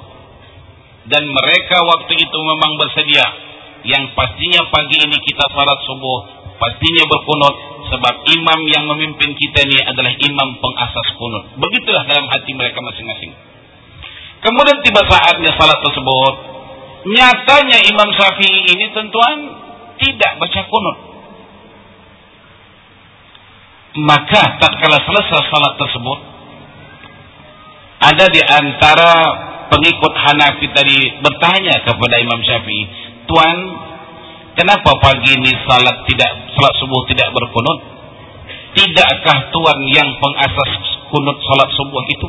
Dan mereka waktu itu memang bersedia yang pastinya pagi ini kita salat subuh pastinya berkunut sebab imam yang memimpin kita ini adalah imam pengasas kunut begitulah dalam hati mereka masing-masing kemudian tiba saatnya salat tersebut nyatanya imam syafi'i ini tentuan tidak baca kunut maka tak kala selesai salat tersebut ada di antara pengikut Hanafi tadi bertanya kepada Imam Syafi'i Tuan, kenapa pagi ini salat tidak salat subuh tidak berkunut? Tidakkah Tuan yang pengasas kunut salat subuh itu?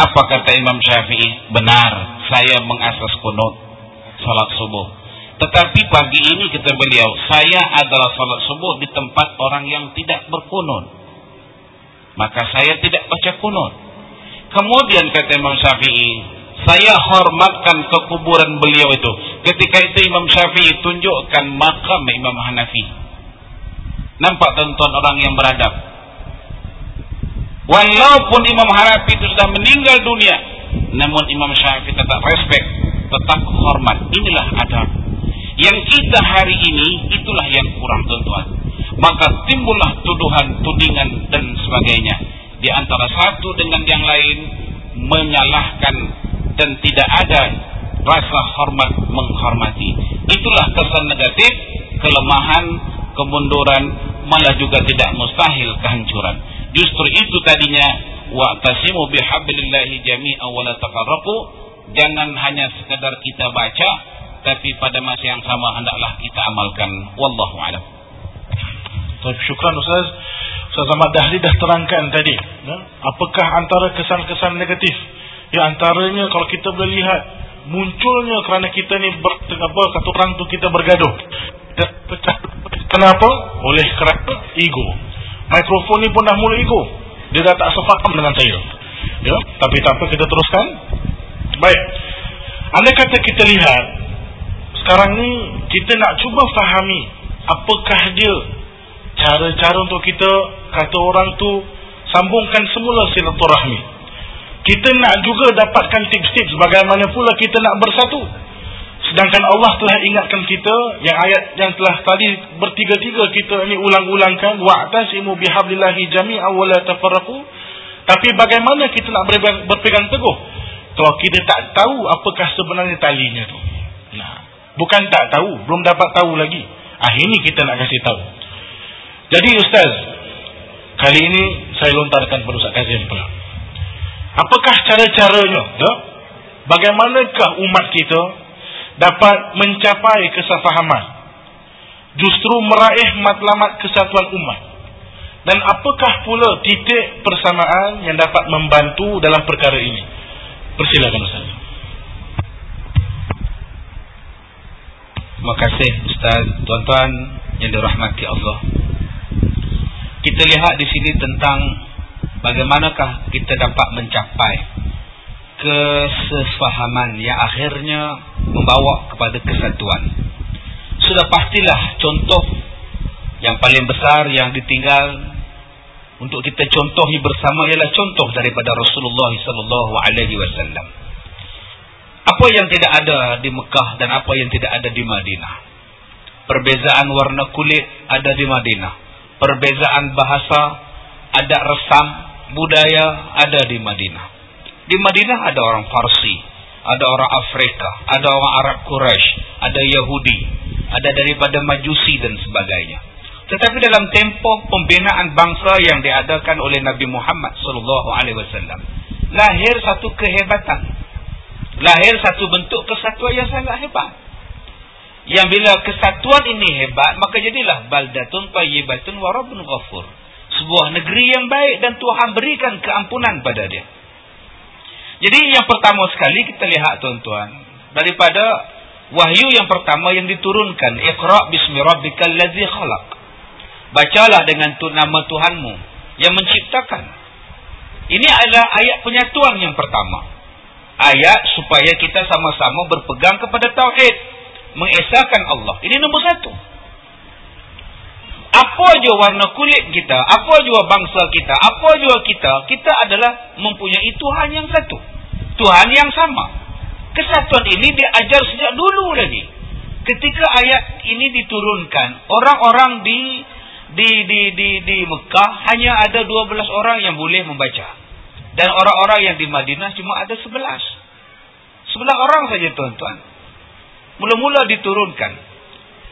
Apa kata Imam Syafi'i? Benar, saya mengasas kunut salat subuh. Tetapi pagi ini kata beliau, saya adalah salat subuh di tempat orang yang tidak berkunut. Maka saya tidak baca kunut. Kemudian kata Imam Syafi'i, saya hormatkan kekuburan beliau itu. Ketika itu Imam Syafi'i tunjukkan makam Imam Hanafi. Nampak tuan orang yang beradab. Walaupun Imam Hanafi itu sudah meninggal dunia, namun Imam Syafi'i tetap respect, tetap hormat. Inilah adab. Yang kita hari ini itulah yang kurang tuan-tuan. Maka timbullah tuduhan, tudingan dan sebagainya. Di antara satu dengan yang lain menyalahkan dan tidak ada rasa hormat menghormati. Itulah kesan negatif, kelemahan, kemunduran, malah juga tidak mustahil kehancuran. Justru itu tadinya wa'tasimu bihablillahi jami'an wa la tafarraqu. Jangan hanya sekadar kita baca, tapi pada masa yang sama hendaklah kita amalkan. Wallahu a'lam. Syukran Ustaz. Ustaz Ahmad Dahli dah terangkan tadi. Ya? Apakah antara kesan-kesan negatif Ya antaranya kalau kita boleh lihat munculnya kerana kita ni apa satu orang tu kita bergaduh. Kenapa? Oleh kerana ego. Mikrofon ni pun dah mula ego. Dia dah tak sefaham dengan saya. Ya, tapi tak apa kita teruskan. Baik. Andai kata kita lihat sekarang ni kita nak cuba fahami apakah dia cara-cara untuk kita kata orang tu sambungkan semula silaturahmi kita nak juga dapatkan tips-tips bagaimana pula kita nak bersatu sedangkan Allah telah ingatkan kita yang ayat yang telah tadi bertiga-tiga kita ini ulang-ulangkan wa'tasimu bihablillahi jami'a wa la tafarraqu. Tapi bagaimana kita nak berpegang teguh? Kalau kita tak tahu apakah sebenarnya talinya tu. Nah bukan tak tahu belum dapat tahu lagi. Ah ini kita nak kasih tahu. Jadi ustaz kali ini saya lontarkan pada Ustaz Kazim pula. Apakah cara-caranya ya? bagaimanakah umat kita dapat mencapai kesefahaman justru meraih matlamat kesatuan umat. Dan apakah pula titik persamaan yang dapat membantu dalam perkara ini? Persilakan Ustaz. Terima kasih Ustaz. Tuan-tuan yang dirahmati Allah. Kita lihat di sini tentang bagaimanakah kita dapat mencapai kesefahaman yang akhirnya membawa kepada kesatuan. Sudah pastilah contoh yang paling besar yang ditinggal untuk kita contohi bersama ialah contoh daripada Rasulullah sallallahu alaihi wasallam. Apa yang tidak ada di Mekah dan apa yang tidak ada di Madinah. Perbezaan warna kulit ada di Madinah. Perbezaan bahasa, ada resam, budaya ada di Madinah. Di Madinah ada orang Farsi, ada orang Afrika, ada orang Arab Quraisy, ada Yahudi, ada daripada Majusi dan sebagainya. Tetapi dalam tempoh pembinaan bangsa yang diadakan oleh Nabi Muhammad sallallahu alaihi wasallam, lahir satu kehebatan. Lahir satu bentuk kesatuan yang sangat hebat. Yang bila kesatuan ini hebat, maka jadilah baldatun tayyibatun wa rabbun ghafur. Sebuah negeri yang baik dan Tuhan berikan keampunan pada dia. Jadi yang pertama sekali kita lihat tuan-tuan daripada wahyu yang pertama yang diturunkan Iqra bismi rabbikal ladzi khalaq. Bacalah dengan tu nama Tuhanmu yang menciptakan. Ini adalah ayat penyatuan yang pertama. Ayat supaya kita sama-sama berpegang kepada tauhid, mengesahkan Allah. Ini nombor satu. Apa jua warna kulit kita, apa jua bangsa kita, apa jua kita, kita adalah mempunyai Tuhan yang satu. Tuhan yang sama. Kesatuan ini diajar sejak dulu lagi. Ketika ayat ini diturunkan, orang-orang di di di di di Mekah hanya ada 12 orang yang boleh membaca. Dan orang-orang yang di Madinah cuma ada 11. 11 orang saja tuan-tuan. Mula-mula diturunkan.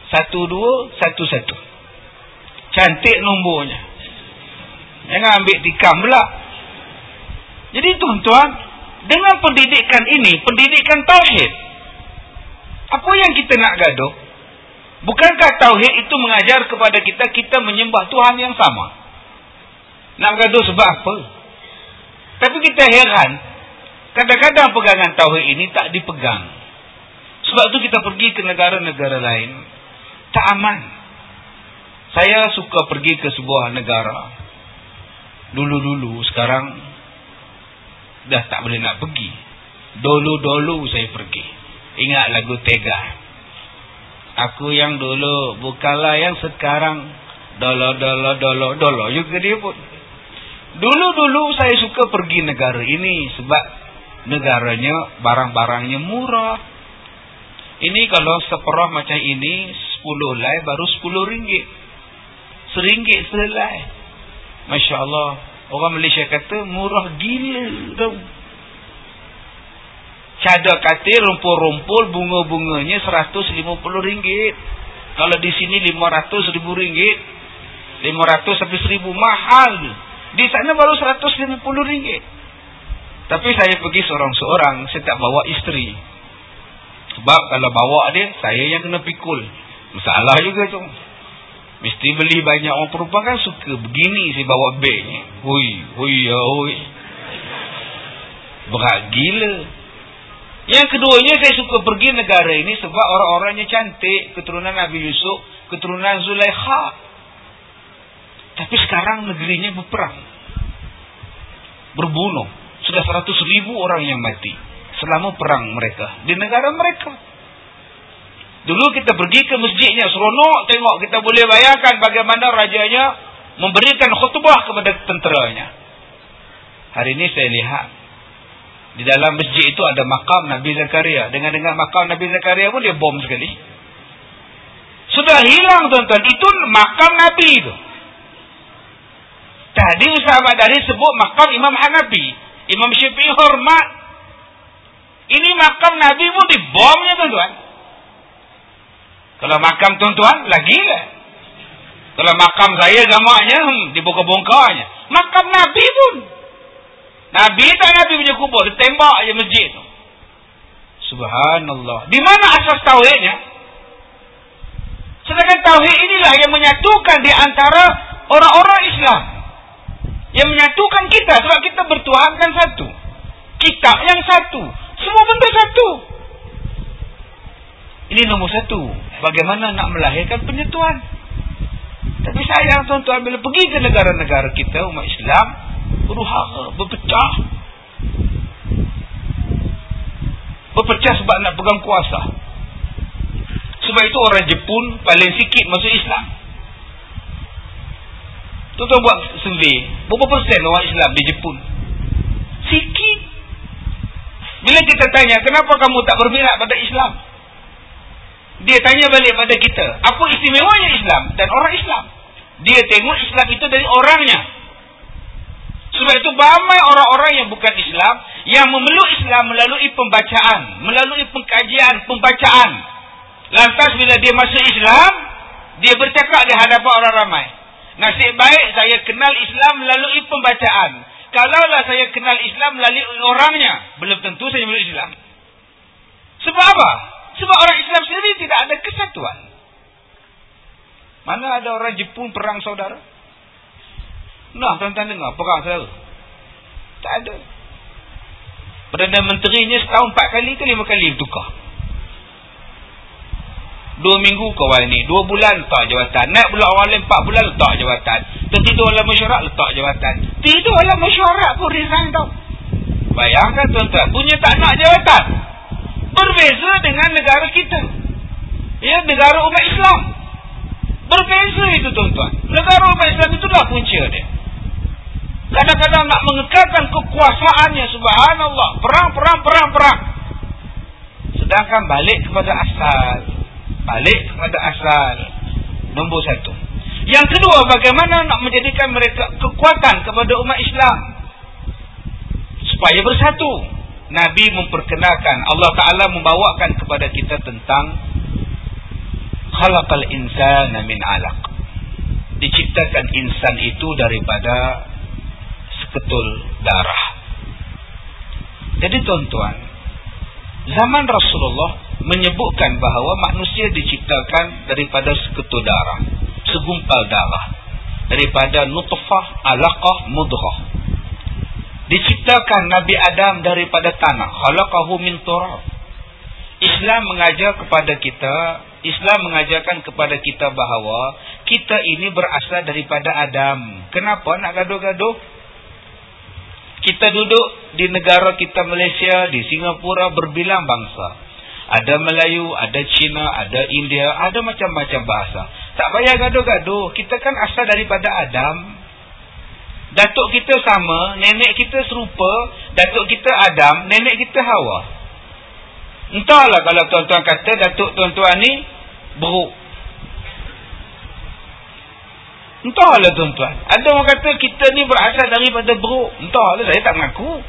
Satu dua, satu satu. Cantik nombornya. Jangan ambil tikam pula. Jadi tuan-tuan, dengan pendidikan ini, pendidikan tauhid. Apa yang kita nak gaduh? Bukankah tauhid itu mengajar kepada kita kita menyembah Tuhan yang sama? Nak gaduh sebab apa? Tapi kita heran, kadang-kadang pegangan tauhid ini tak dipegang. Sebab itu kita pergi ke negara-negara lain, tak aman. Saya suka pergi ke sebuah negara. Dulu-dulu, sekarang dah tak boleh nak pergi. Dulu-dulu saya pergi. Ingat lagu Tega. Aku yang dulu, bukanlah yang sekarang. Dolo, dolo, dolo, dolo. Juga dia pun. Dulu-dulu saya suka pergi negara ini sebab negaranya barang-barangnya murah. Ini kalau separuh macam ini, 10 lai baru 10 ringgit. Seringgit selai. Masya Allah. Orang Malaysia kata murah gila. Tau. Cadar katil, rumpul-rumpul, bunga-bunganya RM150. Kalau di sini RM500 ringgit. 500 sampai 1000 mahal. Di sana baru RM150. Tapi saya pergi seorang-seorang, saya tak bawa isteri. Sebab kalau bawa dia, saya yang kena pikul. Masalah juga tu. Mesti beli banyak orang perempuan kan suka begini saya bawa beg. Hui, hui, ya, hui. Berat gila. Yang keduanya saya suka pergi negara ini sebab orang-orangnya cantik. Keturunan Nabi Yusuf, keturunan Zulaikha. Tapi sekarang negerinya berperang. Berbunuh. Sudah seratus ribu orang yang mati. Selama perang mereka. Di negara mereka. Dulu kita pergi ke masjidnya, seronok tengok. Kita boleh bayangkan bagaimana rajanya memberikan khutbah kepada tenteranya. Hari ini saya lihat. Di dalam masjid itu ada makam Nabi Zakaria. Dengan-dengan makam Nabi Zakaria pun dia bom sekali. Sudah hilang tuan-tuan. Itu makam Nabi itu. Tadi Ustaz Ahmad Dari sebut makam Imam Hanafi. Imam Syafi'i hormat. Ini makam Nabi pun dibomnya tuan-tuan. Kalau makam tuan-tuan, lagi lah. Kalau makam saya gamaknya, hmm, dibongkar-bongkarnya. Makam Nabi pun. Nabi tak Nabi punya kubur. Dia tembak je masjid tu. Subhanallah. Di mana asas tauhidnya? Sedangkan tauhid inilah yang menyatukan di antara orang-orang Islam. Yang menyatukan kita sebab kita bertuhan kan satu. Kitab yang satu. Semua benda satu. Ini nombor satu. Bagaimana nak melahirkan penyatuan. Tapi sayang tuan-tuan bila pergi ke negara-negara kita umat Islam. Beruhara, berpecah. Berpecah sebab nak pegang kuasa. Sebab itu orang Jepun paling sikit masuk Islam. Tuan-tuan buat survey. Berapa persen orang Islam di Jepun? Sikit. Bila kita tanya, kenapa kamu tak berminat pada Islam? Dia tanya balik pada kita, apa istimewanya Islam dan orang Islam? Dia tengok Islam itu dari orangnya. Sebab itu ramai orang-orang yang bukan Islam yang memeluk Islam melalui pembacaan, melalui pengkajian, pembacaan. Lantas bila dia masuk Islam, dia bercakap di hadapan orang ramai. Nasib baik saya kenal Islam melalui pembacaan. Kalaulah saya kenal Islam melalui orangnya, belum tentu saya memeluk Islam. Sebab apa? Sebab orang Islam sendiri tidak ada kesatuan. Mana ada orang Jepun perang saudara? Nah, tuan-tuan dengar, perang saudara. Tak ada. Perdana menterinya setahun empat kali ke lima kali tukar. Dua minggu kawal ni. Dua bulan letak jawatan. Naik pula awal empat bulan letak jawatan. Tertidur dalam mesyuarat letak jawatan. Tidur dalam mesyuarat pun resign tau. Bayangkan tuan-tuan. Punya tak nak jawatan. Berbeza dengan negara kita. Ya, negara umat Islam. Berbeza itu tuan-tuan. Negara umat Islam itulah punca dia. Kadang-kadang nak mengekalkan kekuasaannya. Subhanallah. Perang, perang, perang, perang. Sedangkan balik kepada asal. Balik kepada asal. Nombor satu. Yang kedua, bagaimana nak menjadikan mereka kekuatan kepada umat Islam. Supaya bersatu. Nabi memperkenalkan Allah Ta'ala membawakan kepada kita tentang khalaqal insana min alaq. Diciptakan insan itu daripada seketul darah. Jadi tuan-tuan zaman Rasulullah menyebutkan bahawa manusia diciptakan daripada seketul darah segumpal darah. Daripada nutfah alaqah mudghah Diciptakan Nabi Adam daripada tanah. Khalaqahu min turab. Islam mengajar kepada kita, Islam mengajarkan kepada kita bahawa kita ini berasal daripada Adam. Kenapa nak gaduh-gaduh? Kita duduk di negara kita Malaysia, di Singapura berbilang bangsa. Ada Melayu, ada Cina, ada India, ada macam-macam bahasa. Tak payah gaduh-gaduh. Kita kan asal daripada Adam. Datuk kita sama, nenek kita serupa, datuk kita Adam, nenek kita Hawa. Entahlah kalau tuan-tuan kata datuk tuan-tuan ni beruk. Entahlah tuan-tuan. Ada orang kata kita ni berasal daripada beruk. Entahlah saya tak mengaku.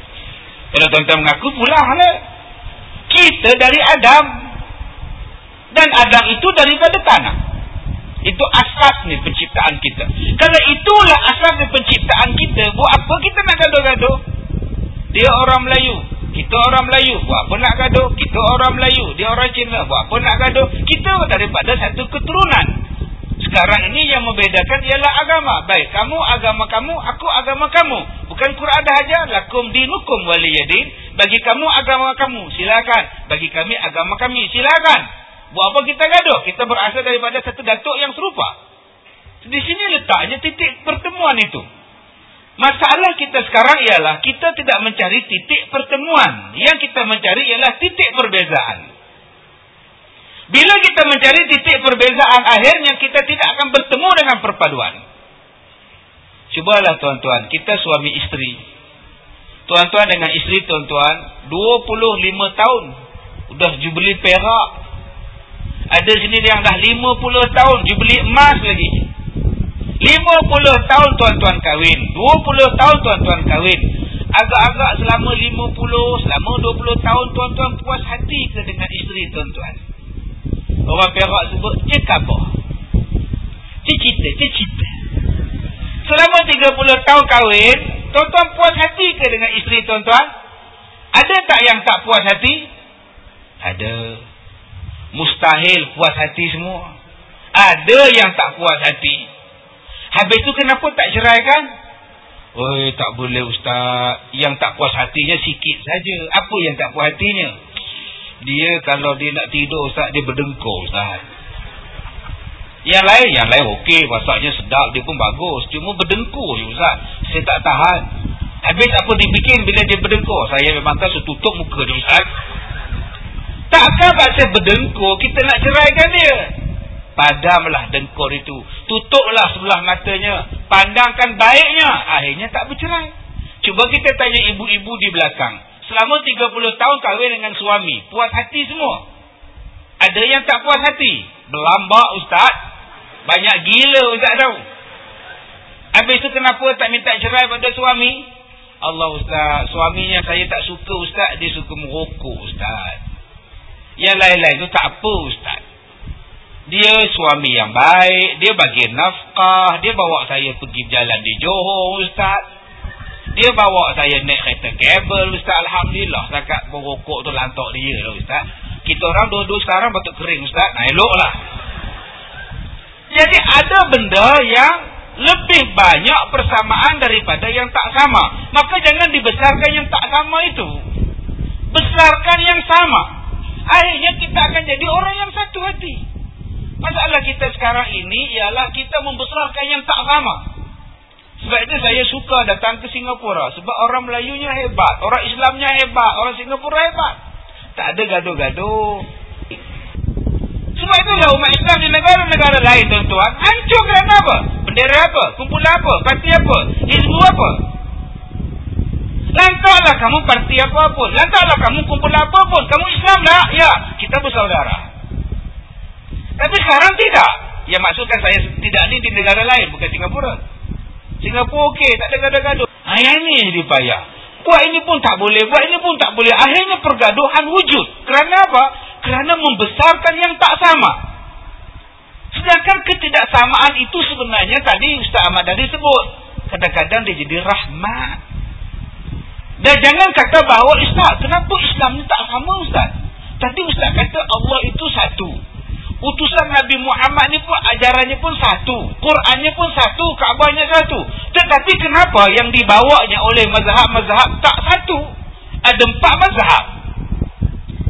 Kalau tuan-tuan mengaku pulang lah. Kita dari Adam. Dan Adam itu daripada tanah. Itu asas ni penciptaan kita. Kalau itulah asas ni penciptaan kita, buat apa kita nak gaduh-gaduh? Dia orang Melayu. Kita orang Melayu. Buat apa nak gaduh? Kita orang Melayu. Dia orang Cina. Buat apa nak gaduh? Kita daripada satu keturunan. Sekarang ini yang membedakan ialah agama. Baik, kamu agama kamu, aku agama kamu. Bukan Quran dah ajar. Lakum dinukum waliyadin. Bagi kamu agama kamu. Silakan. Bagi kami agama kami. Silakan. Buat apa kita gaduh? Kita berasal daripada satu datuk yang serupa. Di sini letaknya titik pertemuan itu. Masalah kita sekarang ialah kita tidak mencari titik pertemuan. Yang kita mencari ialah titik perbezaan. Bila kita mencari titik perbezaan akhirnya kita tidak akan bertemu dengan perpaduan. Cubalah tuan-tuan, kita suami isteri. Tuan-tuan dengan isteri tuan-tuan, 25 tahun. Sudah jubeli perak. Ada sini yang dah 50 tahun jubeli emas lagi. 50 tahun tuan-tuan kahwin. 20 tahun tuan-tuan kahwin. Agak-agak selama 50, selama 20 tahun tuan-tuan puas hati ke dengan isteri tuan-tuan. Orang Perak sebut cekabah. Cicita, cicita. Selama 30 tahun kahwin, tuan-tuan puas hati ke dengan isteri tuan-tuan? Ada tak yang tak puas hati? Ada. Mustahil puas hati semua. Ada yang tak puas hati. Habis tu kenapa tak ceraikan? Oi, tak boleh ustaz. Yang tak puas hatinya sikit saja. Apa yang tak puas hatinya? Dia kalau dia nak tidur ustaz, dia berdengkur ustaz. Yang lain, yang lain okey. Masaknya sedap, dia pun bagus. Cuma berdengkur je ustaz. Saya tak tahan. Habis apa dibikin bila dia berdengkur? Saya memang kan tutup muka dia ustaz. Takkan pasal berdengkur, kita nak ceraikan dia. Padamlah dengkur itu. Tutuplah sebelah matanya. Pandangkan baiknya. Akhirnya tak bercerai. Cuba kita tanya ibu-ibu di belakang. Selama 30 tahun kahwin dengan suami. Puas hati semua. Ada yang tak puas hati. Berlambak ustaz. Banyak gila ustaz tahu. Habis itu kenapa tak minta cerai pada suami? Allah ustaz. Suaminya saya tak suka ustaz. Dia suka merokok ustaz. Yang lain-lain itu tak apa ustaz. Dia suami yang baik. Dia bagi nafkah. Dia bawa saya pergi jalan di Johor Ustaz. Dia bawa saya naik kereta kabel Ustaz. Alhamdulillah. Sakat berokok tu lantak dia lah Ustaz. Kita orang dua-dua sekarang batuk kering Ustaz. Nah elok lah. Jadi ada benda yang lebih banyak persamaan daripada yang tak sama. Maka jangan dibesarkan yang tak sama itu. Besarkan yang sama. Akhirnya kita akan jadi orang yang satu hati. Masalah kita sekarang ini ialah kita membesarkan yang tak sama. Sebab itu saya suka datang ke Singapura. Sebab orang Melayunya hebat. Orang Islamnya hebat. Orang Singapura hebat. Tak ada gaduh-gaduh. Sebab itulah umat Islam di negara-negara lain tuan-tuan. Hancur kerana apa? Bendera apa? Kumpulan apa? Parti apa? Hizbu apa? Lantaklah kamu parti apa pun. Lantaklah kamu kumpulan apa pun. Kamu Islam lah. Ya, kita bersaudara. Tapi sekarang tidak. Yang maksudkan saya tidak ni di negara lain. Bukan Singapura. Singapura okey. Tak ada gaduh-gaduh. Yang ini yang jadi payah. Buat ini pun tak boleh. Buat ini pun tak boleh. Akhirnya pergaduhan wujud. Kerana apa? Kerana membesarkan yang tak sama. Sedangkan ketidaksamaan itu sebenarnya tadi Ustaz Ahmad Dhani sebut. Kadang-kadang dia jadi rahmat. Dan jangan kata bahawa Ustaz, kenapa Islam ni tak sama Ustaz? Tadi Ustaz kata Allah itu satu utusan Nabi Muhammad ni pun ajarannya pun satu. Qurannya pun satu. Kaabahnya satu. Tetapi kenapa yang dibawanya oleh mazhab-mazhab tak satu? Ada empat mazhab.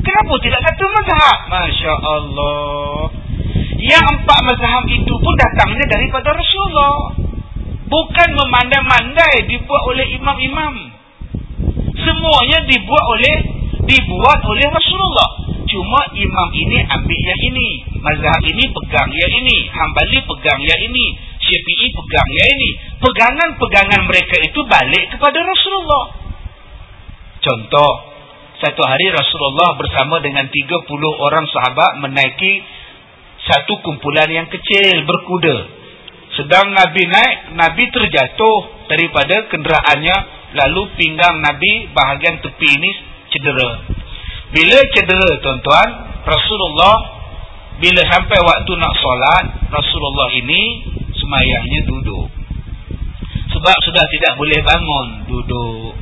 Kenapa tidak satu mazhab? Masya Allah. Yang empat mazhab itu pun datangnya daripada Rasulullah. Bukan memandai-mandai dibuat oleh imam-imam. Semuanya dibuat oleh dibuat oleh Rasulullah. Cuma imam ini ambil yang ini. Mazhab ini pegang yang ini. Hambali pegang yang ini. Syafi'i pegang yang ini. Pegangan-pegangan mereka itu balik kepada Rasulullah. Contoh. Satu hari Rasulullah bersama dengan 30 orang sahabat menaiki satu kumpulan yang kecil berkuda. Sedang Nabi naik, Nabi terjatuh daripada kenderaannya. Lalu pinggang Nabi bahagian tepi ini cedera. Bila cedera tuan-tuan, Rasulullah bila sampai waktu nak solat, Rasulullah ini semayangnya duduk. Sebab sudah tidak boleh bangun, duduk.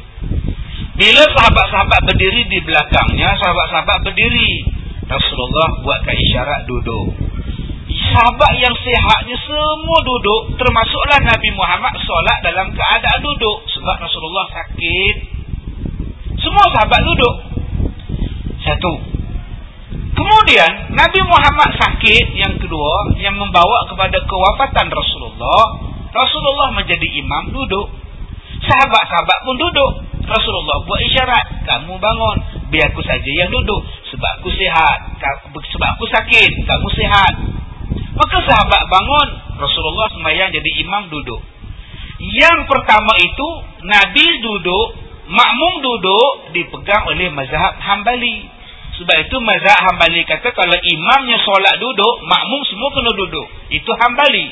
Bila sahabat-sahabat berdiri di belakangnya, sahabat-sahabat berdiri. Rasulullah buatkan isyarat duduk. Sahabat yang sehatnya semua duduk, termasuklah Nabi Muhammad solat dalam keadaan duduk. Sebab Rasulullah sakit. Semua sahabat duduk. Satu. Kemudian Nabi Muhammad sakit yang kedua yang membawa kepada kewafatan Rasulullah. Rasulullah menjadi imam duduk. Sahabat-sahabat pun duduk. Rasulullah buat isyarat, kamu bangun. biar aku saja yang duduk sebab aku sihat sebab aku sakit kamu sihat maka sahabat bangun Rasulullah sembahyang jadi imam duduk. Yang pertama itu Nabi duduk makmum duduk dipegang oleh mazhab Hambali. Sebab itu mazhab Hambali kata kalau imamnya solat duduk makmum semua kena duduk. Itu Hambali.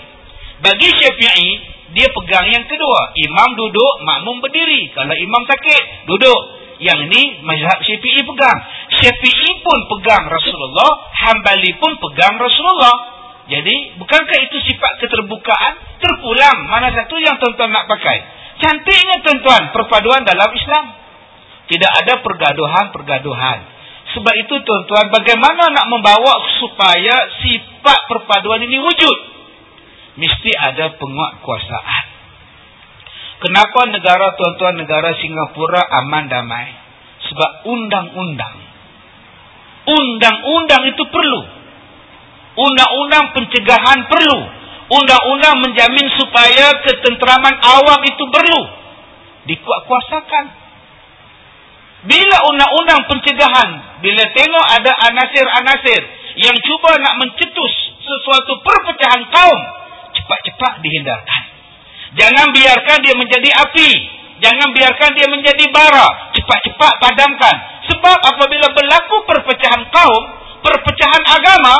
Bagi Syafi'i dia pegang yang kedua. Imam duduk makmum berdiri. Kalau imam sakit duduk. Yang ini mazhab Syafi'i pegang. Syafi'i pun pegang Rasulullah, Hambali pun pegang Rasulullah. Jadi, bukankah itu sifat keterbukaan? Terpulang mana satu yang tuan-tuan nak pakai? Cantiknya tuan-tuan, perpaduan dalam Islam. Tidak ada pergaduhan-pergaduhan. Sebab itu tuan-tuan, bagaimana nak membawa supaya sifat perpaduan ini wujud? Mesti ada penguatkuasaan. Kenapa negara tuan-tuan negara Singapura aman damai? Sebab undang-undang. Undang-undang itu perlu. Undang-undang pencegahan perlu. Undang-undang menjamin supaya ketenteraman awam itu perlu. Dikuat-kuasakan. Bila undang-undang pencegahan, bila tengok ada anasir-anasir yang cuba nak mencetus sesuatu perpecahan kaum, cepat-cepat dihindarkan. Jangan biarkan dia menjadi api. Jangan biarkan dia menjadi bara. Cepat-cepat padamkan. Sebab apabila berlaku perpecahan kaum, perpecahan agama,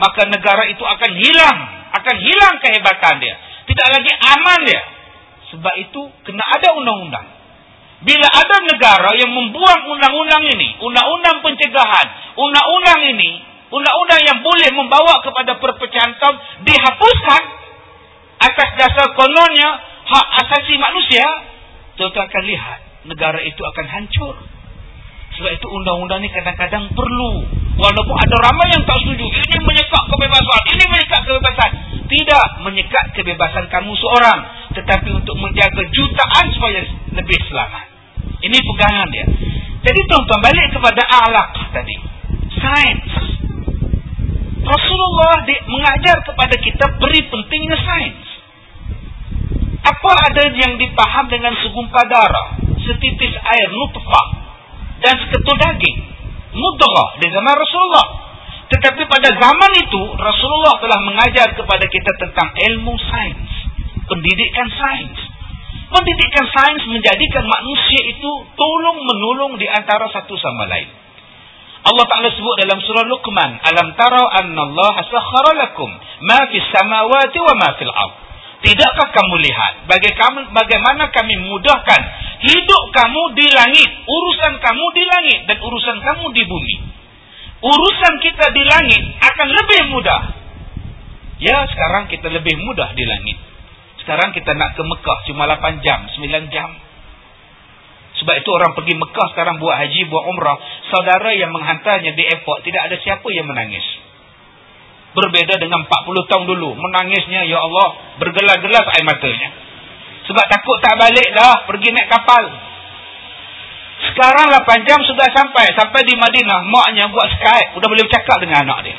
maka negara itu akan hilang. Akan hilang kehebatan dia. Tidak lagi aman dia. Sebab itu, kena ada undang-undang. Bila ada negara yang membuang undang-undang ini, undang-undang pencegahan, undang-undang ini, undang-undang yang boleh membawa kepada perpecahan kaum, dihapuskan, atas dasar kononnya hak asasi manusia, tuan-tuan akan lihat negara itu akan hancur. Sebab itu undang-undang ini kadang-kadang perlu. Walaupun ada ramai yang tak setuju. Ini menyekat kebebasan. Ini menyekat kebebasan. Tidak menyekat kebebasan kamu seorang. Tetapi untuk menjaga jutaan supaya lebih selamat. Ini pegangan dia. Jadi tuan-tuan balik kepada alaq tadi. Sains. Rasulullah mengajar kepada kita beri pentingnya sains. Apa ada yang dipaham dengan segumpal darah, setitis air nutfah dan seketul daging, mudrah di zaman Rasulullah. Tetapi pada zaman itu Rasulullah telah mengajar kepada kita tentang ilmu sains, pendidikan sains. Pendidikan sains menjadikan manusia itu tolong menolong di antara satu sama lain. Allah Ta'ala sebut dalam surah Luqman, Alam tarau anna Allah sakhara lakum ma fis samawati wa ma fil ardh. Tidakkah kamu lihat bagaimana kami mudahkan hidup kamu di langit, urusan kamu di langit dan urusan kamu di bumi. Urusan kita di langit akan lebih mudah. Ya, sekarang kita lebih mudah di langit. Sekarang kita nak ke Mekah cuma 8 jam, 9 jam. Sebab itu orang pergi Mekah sekarang buat haji, buat umrah. Saudara yang menghantarnya di airport tidak ada siapa yang menangis. Berbeda dengan 40 tahun dulu. Menangisnya, Ya Allah, bergelas-gelas air matanya. Sebab takut tak balik dah, pergi naik kapal. Sekarang 8 jam sudah sampai. Sampai di Madinah, maknya buat Skype. Sudah boleh bercakap dengan anak dia.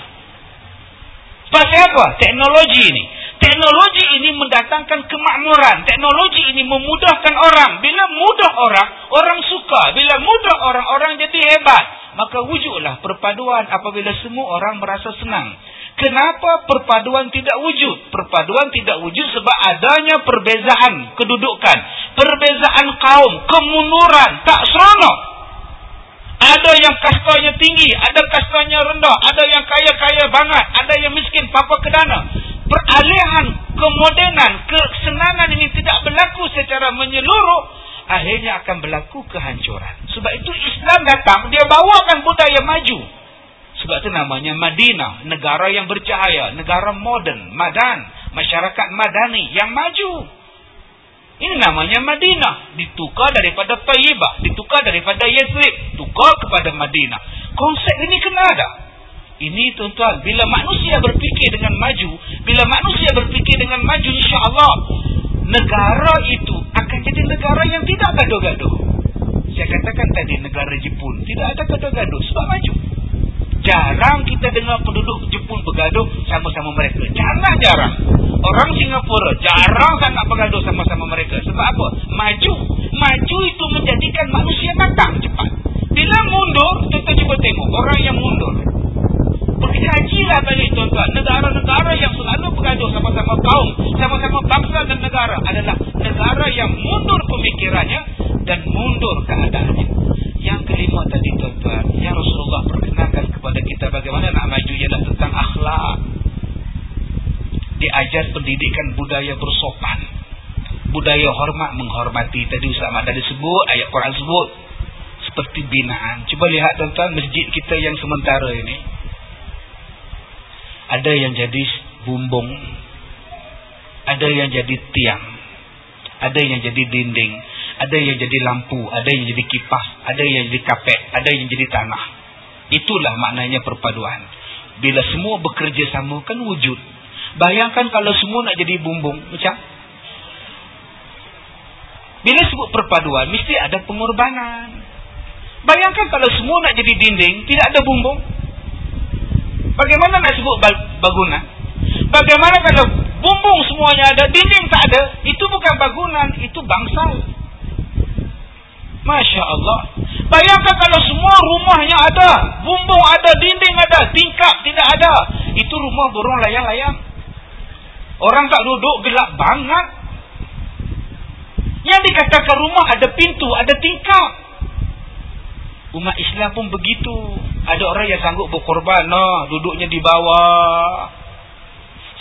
Pasal apa? Teknologi ini. Teknologi ini mendatangkan kemakmuran. Teknologi ini memudahkan orang. Bila mudah orang, orang suka. Bila mudah orang, orang jadi hebat. Maka wujudlah perpaduan apabila semua orang merasa senang. Kenapa perpaduan tidak wujud? Perpaduan tidak wujud sebab adanya perbezaan kedudukan. Perbezaan kaum, kemunduran, tak seronok. Ada yang kastanya tinggi, ada kastanya rendah, ada yang kaya-kaya banget, ada yang miskin, papa kedana. Peralihan, kemodenan, kesenangan ini tidak berlaku secara menyeluruh, akhirnya akan berlaku kehancuran. Sebab itu Islam datang, dia bawakan budaya maju. Sebab itu namanya Madinah. Negara yang bercahaya. Negara moden. Madan. Masyarakat madani yang maju. Ini namanya Madinah. Ditukar daripada Tayyibah. Ditukar daripada Yathrib. Tukar kepada Madinah. Konsep ini kena ada. Ini tuan-tuan. Bila manusia berfikir dengan maju. Bila manusia berfikir dengan maju. Insya Allah Negara itu akan jadi negara yang tidak gaduh-gaduh. Saya katakan tadi negara Jepun. Tidak ada gaduh-gaduh. Sebab maju. Jarang kita dengar penduduk Jepun bergaduh sama-sama mereka. Jarang-jarang. Orang Singapura jarang sangat bergaduh sama-sama mereka. Sebab apa? Maju. Maju itu menjadikan manusia matang cepat. Bila mundur, Orang yang mundur. Berkajilah balik tuan-tuan. Negara-negara yang selalu bergaduh sama-sama kaum, sama-sama bangsa dan negara adalah negara yang mundur pemikirannya dan mundur keadaannya. Yang kelima tadi tuan-tuan, yang Rasulullah kita bagaimana nak maju ialah tentang akhlak. Diajar pendidikan budaya bersopan. Budaya hormat menghormati. Tadi Ustaz Ahmad tadi sebut, ayat Quran sebut. Seperti binaan. Cuba lihat tuan-tuan masjid kita yang sementara ini. Ada yang jadi bumbung. Ada yang jadi tiang. Ada yang jadi dinding. Ada yang jadi lampu, ada yang jadi kipas, ada yang jadi kapet, ada yang jadi tanah. Itulah maknanya perpaduan. Bila semua bekerja sama kan wujud. Bayangkan kalau semua nak jadi bumbung, macam Bila sebut perpaduan mesti ada pengorbanan. Bayangkan kalau semua nak jadi dinding, tidak ada bumbung. Bagaimana nak sebut bangunan? Bagaimana kalau bumbung semuanya ada, dinding tak ada? Itu bukan bangunan, itu bangsal. Masya Allah. Bayangkan kalau semua rumahnya ada. Bumbung ada, dinding ada, tingkap tidak ada. Itu rumah burung layang-layang. Orang tak duduk gelap banget. Yang dikatakan rumah ada pintu, ada tingkap. Umat Islam pun begitu. Ada orang yang sanggup berkorban. Nah, duduknya di bawah.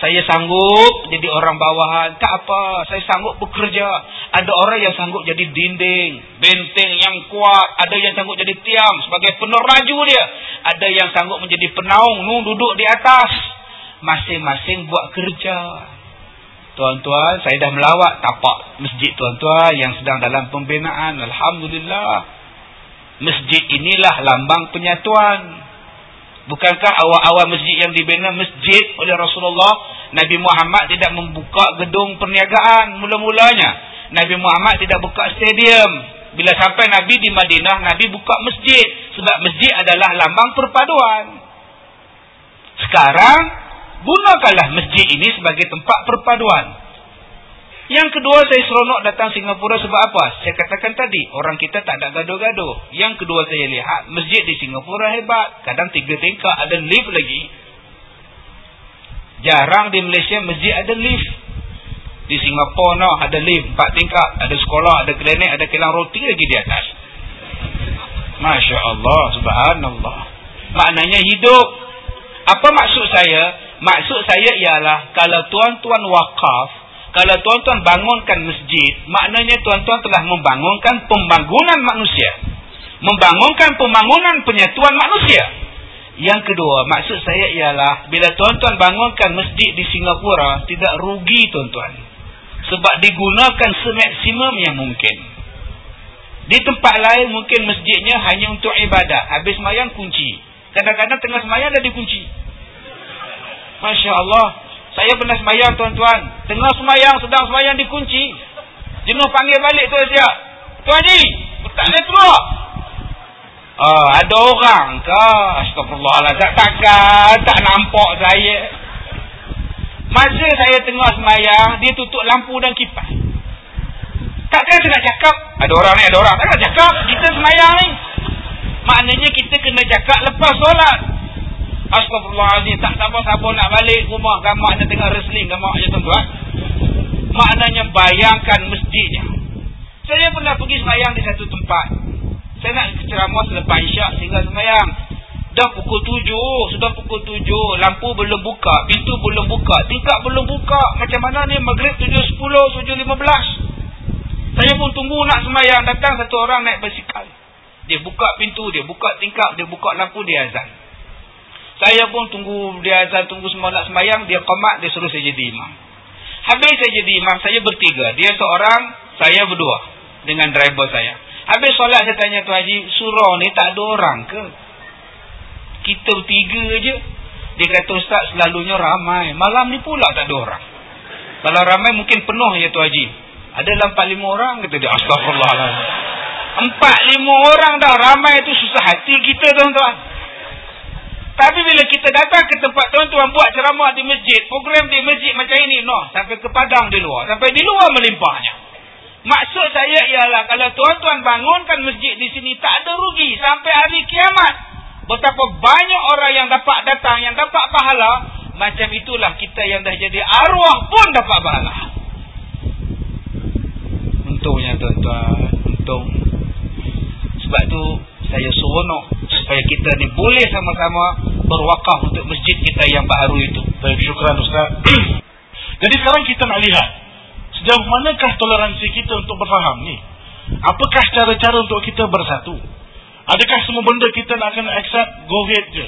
Saya sanggup jadi orang bawahan. Tak apa. Saya sanggup bekerja. Ada orang yang sanggup jadi dinding. Benteng yang kuat. Ada yang sanggup jadi tiang. Sebagai peneraju dia. Ada yang sanggup menjadi penaung. Nung duduk di atas. Masing-masing buat kerja. Tuan-tuan, saya dah melawat tapak masjid tuan-tuan yang sedang dalam pembinaan. Alhamdulillah. Masjid inilah lambang penyatuan. Bukankah awal-awal masjid yang dibina masjid oleh Rasulullah Nabi Muhammad tidak membuka gedung perniagaan mula-mulanya. Nabi Muhammad tidak buka stadium. Bila sampai Nabi di Madinah Nabi buka masjid. Sebab masjid adalah lambang perpaduan. Sekarang Gunakanlah masjid ini sebagai tempat perpaduan yang kedua saya seronok datang Singapura sebab apa? Saya katakan tadi, orang kita tak ada gaduh-gaduh. Yang kedua saya lihat, masjid di Singapura hebat. Kadang tiga tingkat, ada lift lagi. Jarang di Malaysia masjid ada lift. Di Singapura no, ada lift, empat tingkat. Ada sekolah, ada klinik, ada kilang roti lagi di atas. Masya Allah, subhanallah. Maknanya hidup. Apa maksud saya? Maksud saya ialah, kalau tuan-tuan wakaf, kalau tuan-tuan bangunkan masjid, maknanya tuan-tuan telah membangunkan pembangunan manusia. Membangunkan pembangunan penyatuan manusia. Yang kedua, maksud saya ialah bila tuan-tuan bangunkan masjid di Singapura, tidak rugi tuan-tuan. Sebab digunakan semaksimum yang mungkin. Di tempat lain mungkin masjidnya hanya untuk ibadah. Habis semayang kunci. Kadang-kadang tengah semayang dah dikunci. Masya Allah. Saya pernah semayang tuan-tuan. Tengah semayang, sedang semayang dikunci. Jenuh panggil balik tu siap. Tuan Haji, tak boleh keluar. Oh, ada orang ke? Astagfirullahaladzim. Takkan, tak nampak saya. Masa saya tengah semayang, dia tutup lampu dan kipas. Takkan saya nak cakap. Ada orang ni, ada orang. Tak nak cakap. Kita semayang ni. Maknanya kita kena cakap lepas solat. Astagfirullahaladzim Tak sabar-sabar nak balik rumah. Gamaknya tengah wrestling Gamaknya tuan-tuan Maknanya bayangkan masjidnya. Saya pernah pergi semayang di satu tempat. Saya nak ceramah selepas isyak Sehingga semayang. Dah pukul tujuh Sudah pukul tujuh Lampu belum buka Pintu belum buka Tingkat belum buka. Macam mana ni? Maghrib tujuh sepuluh Tujuh lima belas. Saya pun tunggu nak semayang. Datang satu orang naik basikal Dia buka pintu Dia buka tingkap Dia buka lampu Dia azan saya pun tunggu dia azan, tunggu semua nak sembahyang, dia komat, dia suruh saya jadi imam. Habis saya jadi imam, saya bertiga. Dia seorang, saya berdua. Dengan driver saya. Habis solat saya tanya tu Haji, surau ni tak ada orang ke? Kita bertiga je. Dia kata Ustaz selalunya ramai. Malam ni pula tak ada orang. Kalau ramai mungkin penuh ya tu Haji. Ada dalam 4-5 orang kata dia. Astagfirullahaladzim. 4-5 orang dah ramai tu susah hati kita tuan-tuan. Tapi bila kita datang ke tempat tuan-tuan buat ceramah di masjid, program di masjid macam ini, no, sampai ke padang di luar, sampai di luar melimpahnya. Maksud saya ialah kalau tuan-tuan bangunkan masjid di sini tak ada rugi sampai hari kiamat. Betapa banyak orang yang dapat datang, yang dapat pahala. Macam itulah kita yang dah jadi arwah pun dapat pahala. Untungnya tuan-tuan. Untung. Sebab tu saya seronok supaya kita ni boleh sama-sama berwakaf untuk masjid kita yang baru itu. Baik, syukran Ustaz. Jadi sekarang kita nak lihat sejauh manakah toleransi kita untuk berfaham ni? Apakah cara-cara untuk kita bersatu? Adakah semua benda kita nak kena accept, go ahead je?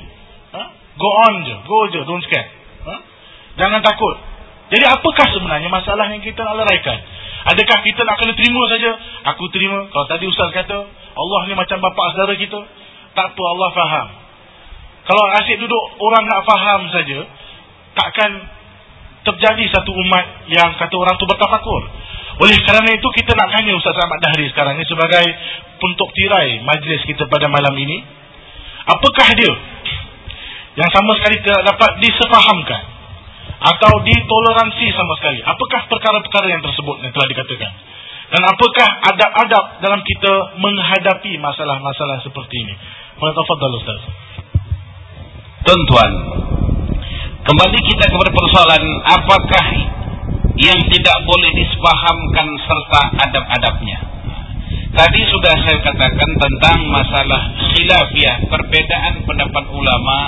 Ha? Go on je, go je, don't scare. Ha? Jangan takut. Jadi apakah sebenarnya masalah yang kita nak leraikan? Adakah kita nak kena terima saja? Aku terima. Kalau tadi Ustaz kata, Allah ni macam bapa saudara kita. Tak apa, Allah faham. Kalau asyik duduk orang nak faham saja, takkan terjadi satu umat yang kata orang tu bertafakur. Oleh kerana itu kita nak tanya Ustaz Ahmad Dahri sekarang ini sebagai puntuk tirai majlis kita pada malam ini. Apakah dia yang sama sekali tidak dapat disefahamkan atau ditoleransi sama sekali? Apakah perkara-perkara yang tersebut yang telah dikatakan? Dan apakah adab-adab dalam kita menghadapi masalah-masalah seperti ini? Tafadhal Ustaz. Tuan-tuan, kembali kita kepada persoalan apakah yang tidak boleh disepahamkan serta adab-adabnya. Tadi sudah saya katakan tentang masalah khilafiyah, perbedaan pendapat ulama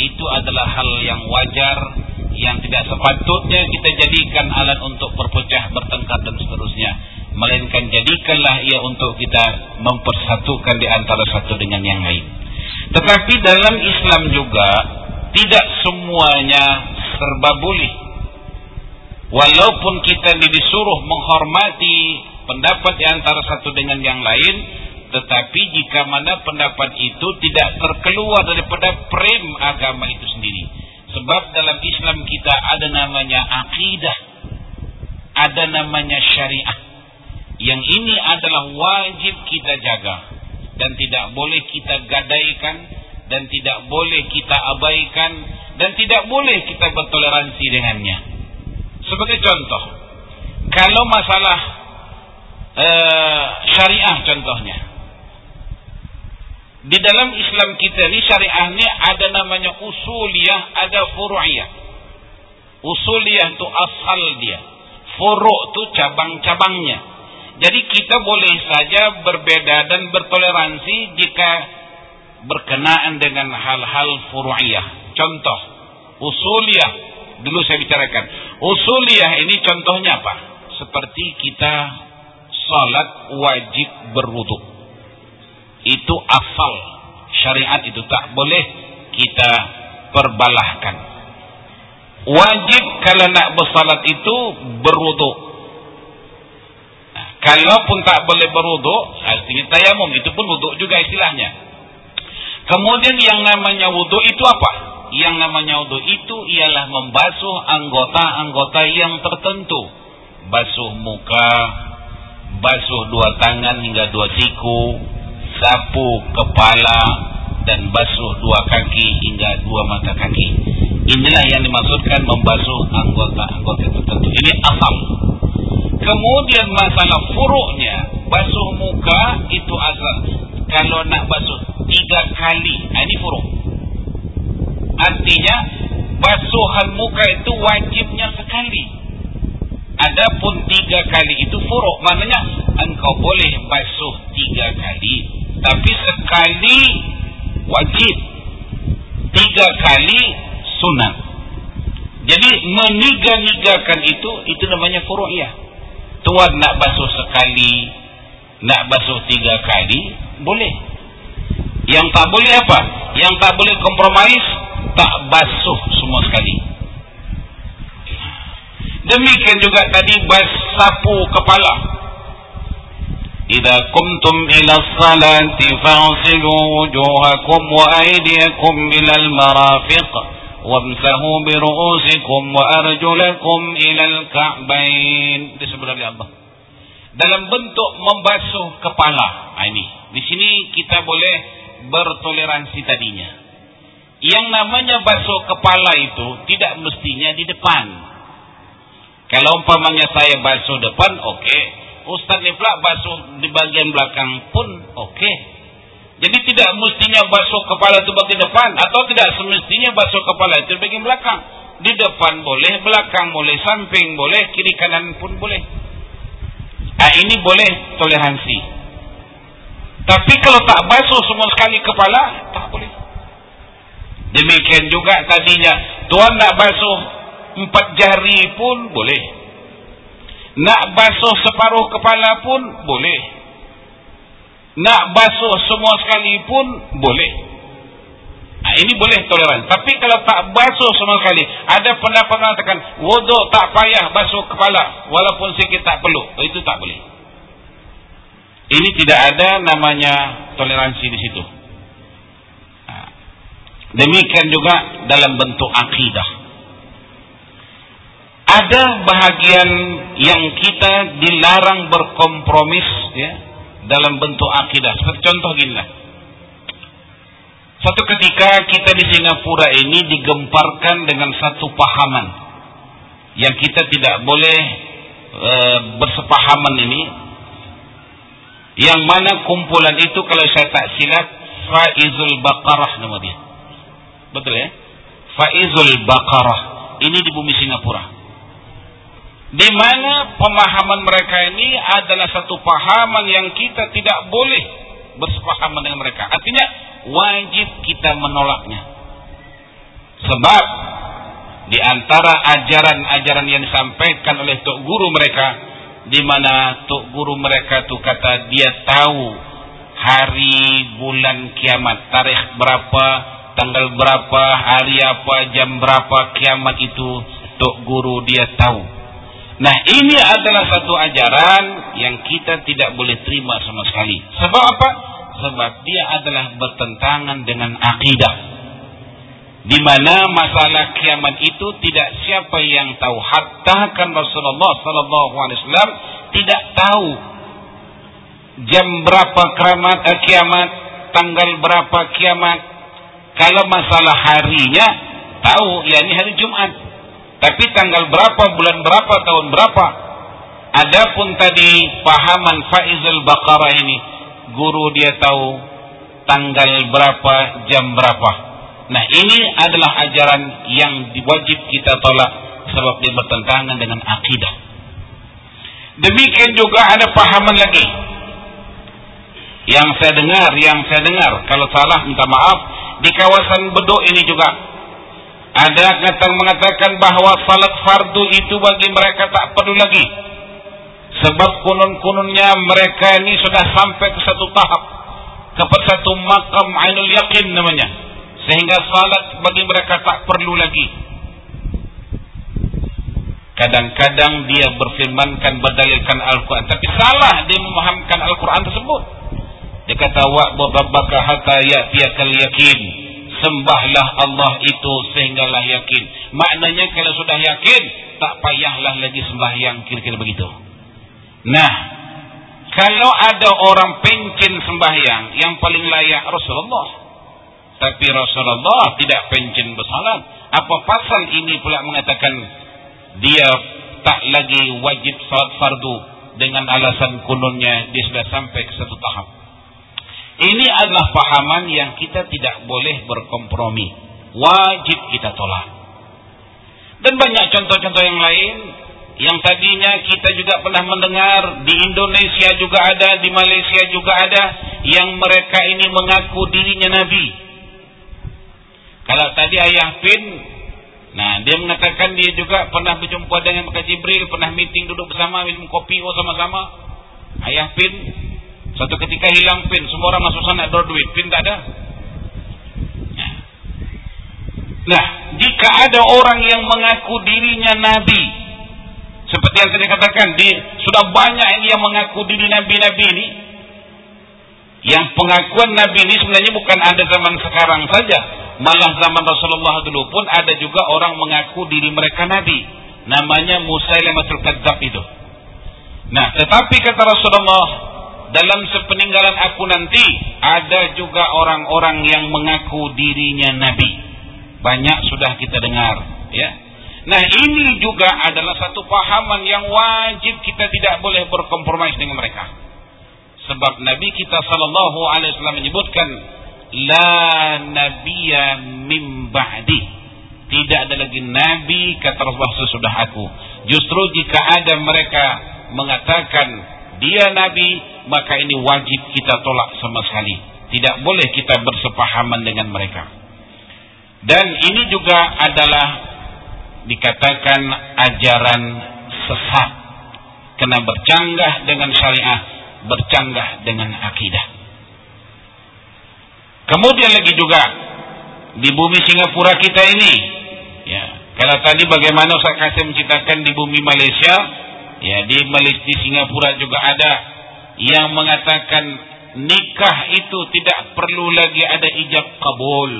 itu adalah hal yang wajar yang tidak sepatutnya kita jadikan alat untuk berpecah, bertengkar dan seterusnya. Melainkan jadikanlah ia untuk kita mempersatukan di antara satu dengan yang lain. Tetapi dalam Islam juga tidak semuanya serba boleh Walaupun kita disuruh menghormati pendapat di antara satu dengan yang lain, tetapi jika mana pendapat itu tidak terkeluar daripada frame agama itu sendiri. Sebab dalam Islam kita ada namanya akidah, ada namanya syariah. Yang ini adalah wajib kita jaga dan tidak boleh kita gadaikan dan tidak boleh kita abaikan dan tidak boleh kita bertoleransi dengannya. Sebagai contoh, kalau masalah uh, syariah contohnya, di dalam Islam kita ni syariah ni ada namanya usuliyah, ada furu'iyah. Usuliyah tu asal dia, furu' tu cabang-cabangnya. Jadi kita boleh saja berbeda dan bertoleransi jika berkenaan dengan hal-hal furu'iyah. Contoh, usuliyah dulu saya bicarakan. Usuliyah ini contohnya apa? Seperti kita salat wajib berwudu. Itu asal syariat itu tak boleh kita perbalahkan. Wajib kalau nak bersalat itu berwudu. Kalaupun tak boleh berwudu, artinya tayamum itu pun wudu juga istilahnya. Kemudian yang namanya wudu itu apa? yang namanya wudhu itu ialah membasuh anggota-anggota yang tertentu. Basuh muka, basuh dua tangan hingga dua siku, sapu kepala, dan basuh dua kaki hingga dua mata kaki. Inilah yang dimaksudkan membasuh anggota-anggota tertentu. Ini asal. Kemudian masalah furuknya, basuh muka itu asal. Kalau nak basuh tiga kali, ini furuk Artinya basuhan muka itu wajibnya sekali. Adapun tiga kali itu furuk. Maknanya engkau boleh basuh tiga kali. Tapi sekali wajib. Tiga kali sunat. Jadi meniga-nigakan itu, itu namanya furu'iyah. Tuan nak basuh sekali, nak basuh tiga kali, boleh. Yang tak boleh apa? Yang tak boleh kompromis, tak basuh semua sekali. Demikian juga tadi bas sapu kepala. Idza kumtum ila salati fa'silu wujuhakum wa aydiyakum ila al-marafiq wamsahu bi ru'usikum wa arjulakum ila al-ka'bayn. Disebut oleh Allah. Dalam bentuk membasuh kepala. Nah, ini. Di sini kita boleh bertoleransi tadinya. Yang namanya basuh kepala itu tidak mestinya di depan. Kalau umpamanya saya basuh depan, oke. Okay. Ustaz ni pula basuh di bagian belakang pun oke. Okay. Jadi tidak mestinya basuh kepala itu bagian depan atau tidak semestinya basuh kepala itu bagian belakang. Di depan boleh, belakang boleh, samping boleh, kiri kanan pun boleh. Nah, ini boleh toleransi. Tapi kalau tak basuh semua sekali kepala, tak boleh. Demikian juga tadinya, tuan nak basuh empat jari pun boleh. Nak basuh separuh kepala pun boleh. Nak basuh semua sekali pun boleh. Nah, ini boleh toleran. Tapi kalau tak basuh semua sekali, ada pendapat mengatakan wuduk tak payah basuh kepala walaupun sikit tak perlu. Oh, itu tak boleh. Ini tidak ada namanya toleransi di situ. Nah, demikian juga dalam bentuk akidah. Ada bahagian yang kita dilarang berkompromis ya, dalam bentuk akidah. Seperti contoh ginilah. Satu ketika kita di Singapura ini digemparkan dengan satu pahaman yang kita tidak boleh e, bersepahaman ini yang mana kumpulan itu kalau saya tak silap Faizul Baqarah nama dia. Betul ya? Faizul Baqarah. Ini di bumi Singapura di mana pemahaman mereka ini adalah satu pahaman yang kita tidak boleh bersepahaman dengan mereka. Artinya wajib kita menolaknya. Sebab di antara ajaran-ajaran yang disampaikan oleh tok guru mereka di mana tok guru mereka tu kata dia tahu hari bulan kiamat tarikh berapa tanggal berapa hari apa jam berapa kiamat itu tok guru dia tahu Nah ini adalah satu ajaran yang kita tidak boleh terima sama sekali. Sebab apa? Sebab dia adalah bertentangan dengan akidah. Di mana masalah kiamat itu tidak siapa yang tahu. Hatta kan Rasulullah Sallallahu Alaihi Wasallam tidak tahu jam berapa kiamat, eh, kiamat, tanggal berapa kiamat. Kalau masalah harinya tahu, ya ini hari Jumat. Tapi tanggal berapa, bulan berapa, tahun berapa. Adapun tadi pahaman Faizul Baqarah ini, guru dia tahu tanggal berapa, jam berapa. Nah ini adalah ajaran yang diwajib kita tolak sebab dia bertentangan dengan akidah. Demikian juga ada pahaman lagi. Yang saya dengar, yang saya dengar, kalau salah minta maaf, di kawasan Bedok ini juga ada yang mengatakan bahawa salat fardu itu bagi mereka tak perlu lagi. Sebab kunun-kununnya mereka ini sudah sampai ke satu tahap. Kepada satu makam ainul yakin namanya. Sehingga salat bagi mereka tak perlu lagi. Kadang-kadang dia berfirmankan berdalilkan Al-Quran. Tapi salah dia memahamkan Al-Quran tersebut. Dia kata, Wa'bu rabbaka hatta ya'tiyakal yakin sembahlah Allah itu sehinggalah yakin. Maknanya kalau sudah yakin, tak payahlah lagi sembahyang kira-kira begitu. Nah, kalau ada orang pencin sembahyang yang paling layak Rasulullah. Tapi Rasulullah tidak pencin bersalat. Apa pasal ini pula mengatakan dia tak lagi wajib salat fardu dengan alasan kununnya dia sudah sampai ke satu tahap. Ini adalah pahaman yang kita tidak boleh berkompromi. Wajib kita tolak. Dan banyak contoh-contoh yang lain yang tadinya kita juga pernah mendengar di Indonesia juga ada, di Malaysia juga ada yang mereka ini mengaku dirinya nabi. Kalau tadi ayah Pin, nah dia mengatakan dia juga pernah berjumpa dengan Maka Jibril, pernah meeting duduk bersama minum kopi sama-sama. Ayah Pin Satu ketika hilang pin, semua orang masuk sana berduit, pin tak ada. Nah, jika ada orang yang mengaku dirinya nabi, seperti yang saya katakan, di, sudah banyak yang mengaku diri nabi-nabi ini. Yang pengakuan nabi ini sebenarnya bukan ada zaman sekarang saja, malah zaman Rasulullah dulu pun ada juga orang mengaku diri mereka nabi. Namanya Musailamatul Kadzab itu. Nah, tetapi kata Rasulullah dalam sepeninggalan aku nanti ada juga orang-orang yang mengaku dirinya nabi. Banyak sudah kita dengar, ya. Nah, ini juga adalah satu pahaman yang wajib kita tidak boleh berkompromi dengan mereka. Sebab Nabi kita sallallahu alaihi wasallam menyebutkan la nabiyya min ba'di. Tidak ada lagi nabi kata Rasulullah sesudah aku. Justru jika ada mereka mengatakan dia nabi, maka ini wajib kita tolak sama sekali. Tidak boleh kita bersepahaman dengan mereka. Dan ini juga adalah dikatakan ajaran sesat. Kena bercanggah dengan syariah, bercanggah dengan akidah. Kemudian lagi juga di bumi Singapura kita ini, ya, kalau tadi bagaimana Ustaz Kasim menceritakan di bumi Malaysia, ya di Malaysia di Singapura juga ada yang mengatakan nikah itu tidak perlu lagi ada ijab kabul.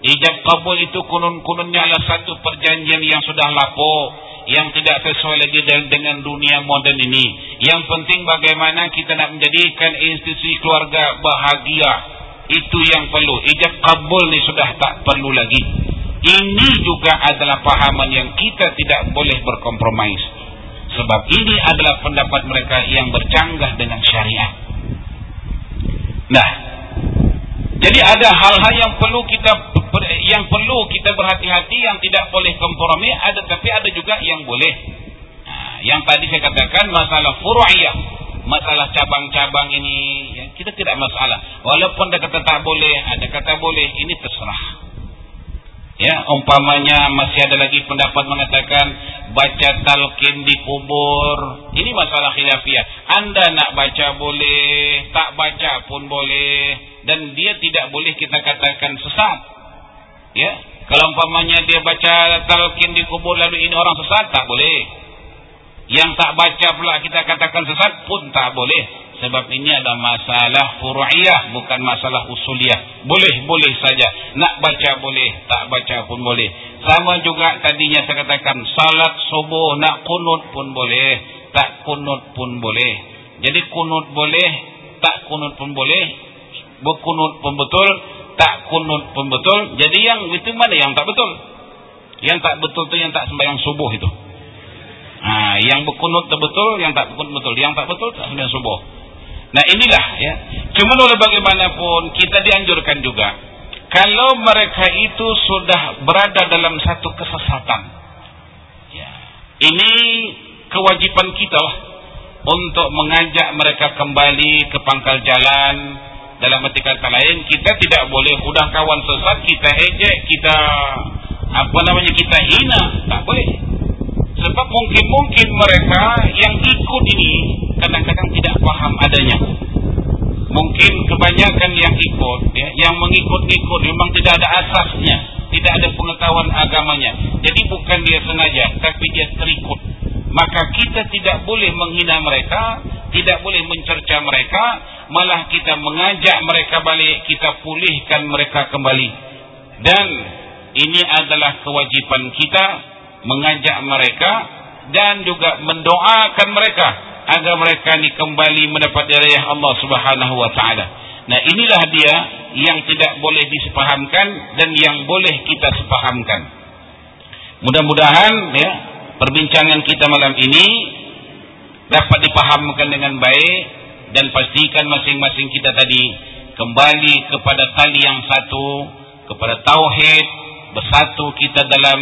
Ijab kabul itu kunun-kununnya adalah satu perjanjian yang sudah lapuk yang tidak sesuai lagi dengan dunia moden ini. Yang penting bagaimana kita nak menjadikan institusi keluarga bahagia. Itu yang perlu. Ijab kabul ni sudah tak perlu lagi. Ini juga adalah pahaman yang kita tidak boleh berkompromis. Sebab ini adalah pendapat mereka yang bercanggah dengan syariah. Nah, jadi ada hal-hal yang perlu kita yang perlu kita berhati-hati yang tidak boleh kompromi ada tapi ada juga yang boleh. Nah, yang tadi saya katakan masalah furu'iyah, masalah cabang-cabang ini ya, kita tidak masalah. Walaupun ada kata tak boleh, ada kata boleh, ini terserah. Ya, umpamanya masih ada lagi pendapat mengatakan baca talqin di kubur. Ini masalah khilafiyah. Anda nak baca boleh, tak baca pun boleh dan dia tidak boleh kita katakan sesat. Ya, kalau umpamanya dia baca talqin di kubur lalu ini orang sesat tak boleh. Yang tak baca pula kita katakan sesat pun tak boleh. Sebab ini adalah masalah furu'iyah bukan masalah usuliyah. Boleh-boleh saja. Nak baca boleh, tak baca pun boleh. Sama juga tadinya saya katakan salat subuh nak kunut pun boleh, tak kunut pun boleh. Jadi kunut boleh, tak kunut pun boleh berkunut pun betul, tak kunut pun betul. Jadi yang itu mana yang tak betul? Yang tak betul tu yang tak sembahyang subuh itu. Ha, yang berkunut tu betul, yang tak berkunut betul. Yang tak betul tak sembahyang subuh. Nah inilah ya. Cuma oleh bagaimanapun kita dianjurkan juga kalau mereka itu sudah berada dalam satu kesesatan. Ya. Ini kewajiban kita lah untuk mengajak mereka kembali ke pangkal jalan dalam arti kata lain kita tidak boleh udah kawan sesat kita ejek kita apa namanya kita hina tak boleh sebab mungkin-mungkin mereka yang ikut ini kadang-kadang tidak paham adanya. Mungkin kebanyakan yang ikut ya, yang mengikut-ikut memang tidak ada asasnya tidak ada pengetahuan agamanya. Jadi bukan dia sengaja tapi dia terikut. Maka kita tidak boleh menghina mereka tidak boleh mencerca mereka malah kita mengajak mereka balik kita pulihkan mereka kembali. Dan ini adalah kewajipan kita mengajak mereka dan juga mendoakan mereka agar mereka ini kembali mendapat daya Allah Subhanahu wa taala. Nah, inilah dia yang tidak boleh disepahamkan dan yang boleh kita sepahamkan. Mudah-mudahan ya perbincangan kita malam ini dapat dipahamkan dengan baik dan pastikan masing-masing kita tadi kembali kepada tali yang satu kepada tauhid bersatu kita dalam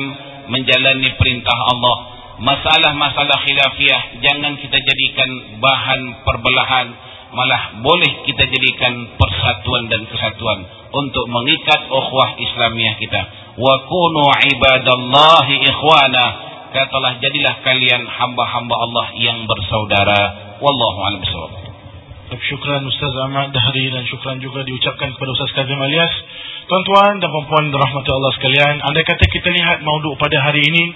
menjalani perintah Allah. Masalah-masalah khilafiyah jangan kita jadikan bahan perbelahan. Malah boleh kita jadikan persatuan dan kesatuan untuk mengikat ukhuwah Islamiah kita. Wa kunu ibadallahi ikhwana. Katalah jadilah kalian hamba-hamba Allah yang bersaudara. Wallahu a'lam bishawab Syukran Ustaz Ahmad Dahri dan syukran juga diucapkan kepada Ustaz Kazim Alias. Tuan-tuan dan puan-puan dirahmati Allah sekalian, andai kata kita lihat mauduk pada hari ini,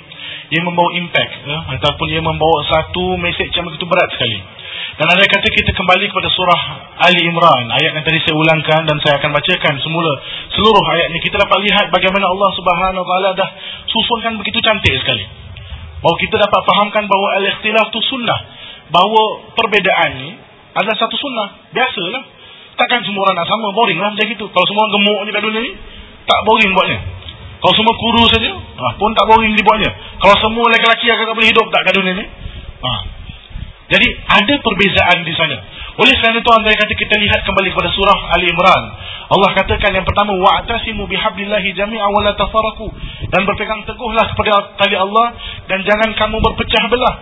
ia membawa impact ya, ataupun ia membawa satu mesej yang begitu berat sekali. Dan andai kata kita kembali kepada surah Ali Imran, ayat yang tadi saya ulangkan dan saya akan bacakan semula seluruh ayat ini, kita dapat lihat bagaimana Allah Subhanahu Wa Taala dah susunkan begitu cantik sekali. Bahawa kita dapat fahamkan bahawa al-ikhtilaf itu sunnah. Bahawa perbedaan ini adalah satu sunnah. Biasalah. Takkan semua orang nak sama. Boring lah macam itu. Kalau semua gemuk ni kat dunia ni. Tak boring buatnya. Kalau semua kurus saja. Ha, pun tak boring dibuatnya. Kalau semua lelaki-lelaki akan boleh hidup tak kat dunia ni. Ha. Jadi ada perbezaan di sana. Oleh kerana itu andai kata kita lihat kembali kepada surah Ali Imran. Allah katakan yang pertama wa'tasimu bihablillahi jami'a wa la dan berpegang teguhlah kepada tali Allah dan jangan kamu berpecah belah.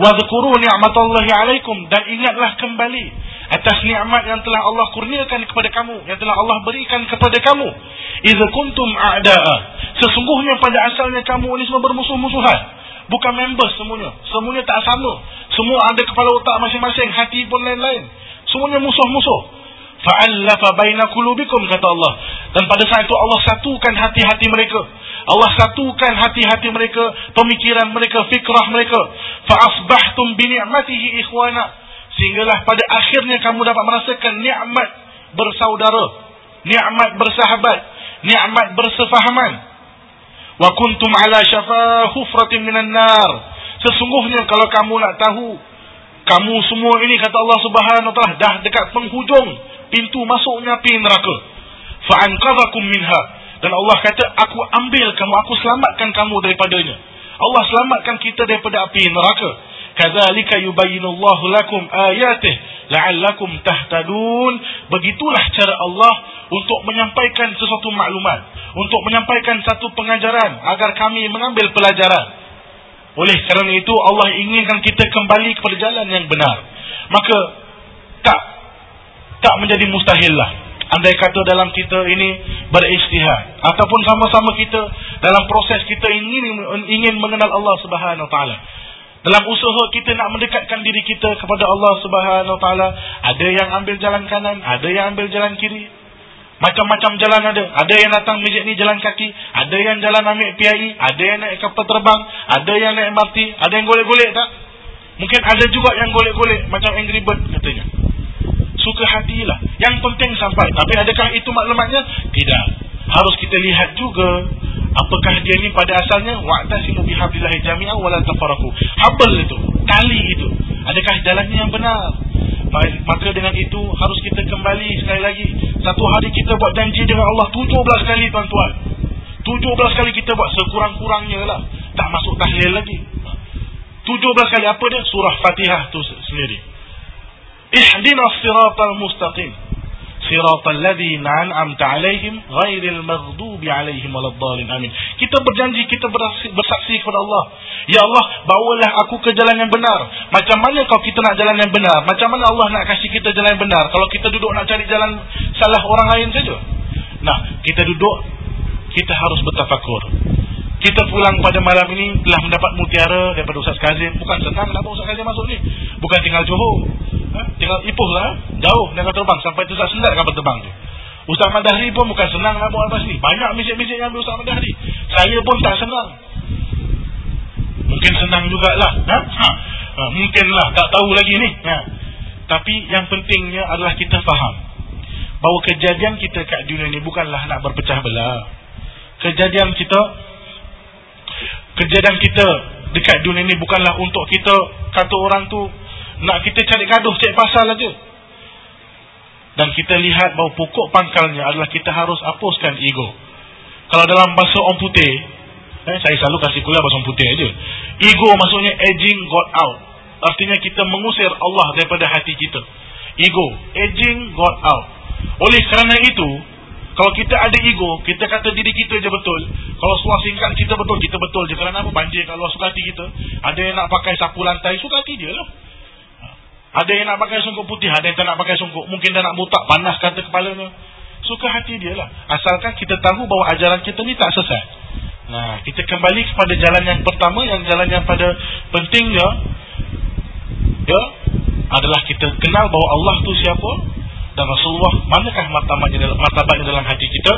Wa dzkuru ni'matallahi 'alaikum dan ingatlah kembali atas nikmat yang telah Allah kurniakan kepada kamu, yang telah Allah berikan kepada kamu. Idza kuntum a'da'a. Sesungguhnya pada asalnya kamu ini semua bermusuh-musuhan. Bukan members semuanya. Semuanya tak sama. Semua ada kepala otak masing-masing. Hati pun lain-lain. Semuanya musuh-musuh. Fa'allafa baina kulubikum kata Allah. Dan pada saat itu Allah satukan hati-hati mereka. Allah satukan hati-hati mereka. Pemikiran mereka. Fikrah mereka. Fa'asbahtum bini'matihi ikhwana. Sehinggalah pada akhirnya kamu dapat merasakan ni'mat bersaudara. Ni'mat bersahabat. Ni'mat bersefahaman wa kuntum ala syafa hufratin minan nar sesungguhnya kalau kamu nak tahu kamu semua ini kata Allah Subhanahu wa taala dah dekat penghujung pintu masuknya api neraka fa anqadhakum minha dan Allah kata aku ambil kamu aku selamatkan kamu daripadanya Allah selamatkan kita daripada api neraka kadzalika yubayyinullahu lakum ayatihi la'allakum tahtadun begitulah cara Allah untuk menyampaikan sesuatu maklumat untuk menyampaikan satu pengajaran agar kami mengambil pelajaran. Oleh kerana itu Allah inginkan kita kembali kepada jalan yang benar. Maka tak tak menjadi mustahil lah. Andai kata dalam kita ini beristihad ataupun sama-sama kita dalam proses kita ingin ingin mengenal Allah Subhanahu Wa Taala. Dalam usaha kita nak mendekatkan diri kita kepada Allah Subhanahu Wa Taala, ada yang ambil jalan kanan, ada yang ambil jalan kiri. Macam-macam jalan ada. Ada yang datang masjid ni jalan kaki. Ada yang jalan ambil PIE. Ada yang naik kapal terbang. Ada yang naik MRT. Ada yang golek-golek tak? Mungkin ada juga yang golek-golek. Macam Angry Bird katanya. Suka hatilah. Yang penting sampai. Tapi adakah itu maklumatnya? Tidak. Harus kita lihat juga. Apakah dia ni pada asalnya? Wa'tasimu bihabillahi jami'ah wala tafaraku. Habal itu. Tali itu. Adakah jalannya yang benar? Maka dengan itu harus kita kembali sekali lagi. Satu hari kita buat janji dengan Allah 17 kali tuan-tuan. 17 kali kita buat sekurang-kurangnya lah. Tak masuk tahlil lagi. 17 kali apa dia? Surah Fatihah tu sendiri. Ihdinas siratal mustaqim. Siratal ladzina an'amta 'alaihim ghairil maghdubi 'alaihim waladdallin. Amin. Kita berjanji, kita bersaksi kepada Allah Ya Allah, bawalah aku ke jalan yang benar. Macam mana kalau kita nak jalan yang benar? Macam mana Allah nak kasih kita jalan yang benar? Kalau kita duduk nak cari jalan salah orang lain saja. Nah, kita duduk, kita harus bertafakur. Kita pulang pada malam ini telah mendapat mutiara daripada Ustaz Kazim. Bukan senang nak Ustaz Kazim masuk ni. Bukan tinggal Johor. Ipoh lah. Jauh dengan terbang. Sampai tu Ustaz Sendat kapal terbang tu. Ustaz Madahri pun bukan senang nak buat apa sini. Banyak misik-misik yang ambil Ustaz Madahri. Saya pun tak senang. Mungkin senang jugalah. Ha? Ha. Ha. Mungkinlah. Tak tahu lagi ni. Ha. Tapi yang pentingnya adalah kita faham. Bahawa kejadian kita kat dunia ni bukanlah nak berpecah belah. Kejadian kita. Kejadian kita dekat dunia ni bukanlah untuk kita kata orang tu nak kita cari gaduh cek pasal aja. Dan kita lihat bahawa pokok pangkalnya adalah kita harus hapuskan ego. Kalau dalam bahasa orang putih, Eh, saya selalu kasih kuliah bahasa putih aja. Ego maksudnya aging got out. Artinya kita mengusir Allah daripada hati kita. Ego, aging got out. Oleh kerana itu, kalau kita ada ego, kita kata diri kita je betul. Kalau suara singkat kita betul, kita betul je. Kerana apa? Banjir kalau suka hati kita. Ada yang nak pakai sapu lantai, suka hati dia lah. Ada yang nak pakai sungguh putih, ada yang tak nak pakai sungguh. Mungkin dia nak mutak, panas kata kepalanya. Suka hati dia lah. Asalkan kita tahu bahawa ajaran kita ni tak sesat. Nah, kita kembali kepada jalan yang pertama yang jalan yang pada pentingnya ya adalah kita kenal bahawa Allah tu siapa dan Rasulullah manakah martabatnya dalam martabatnya dalam hati kita.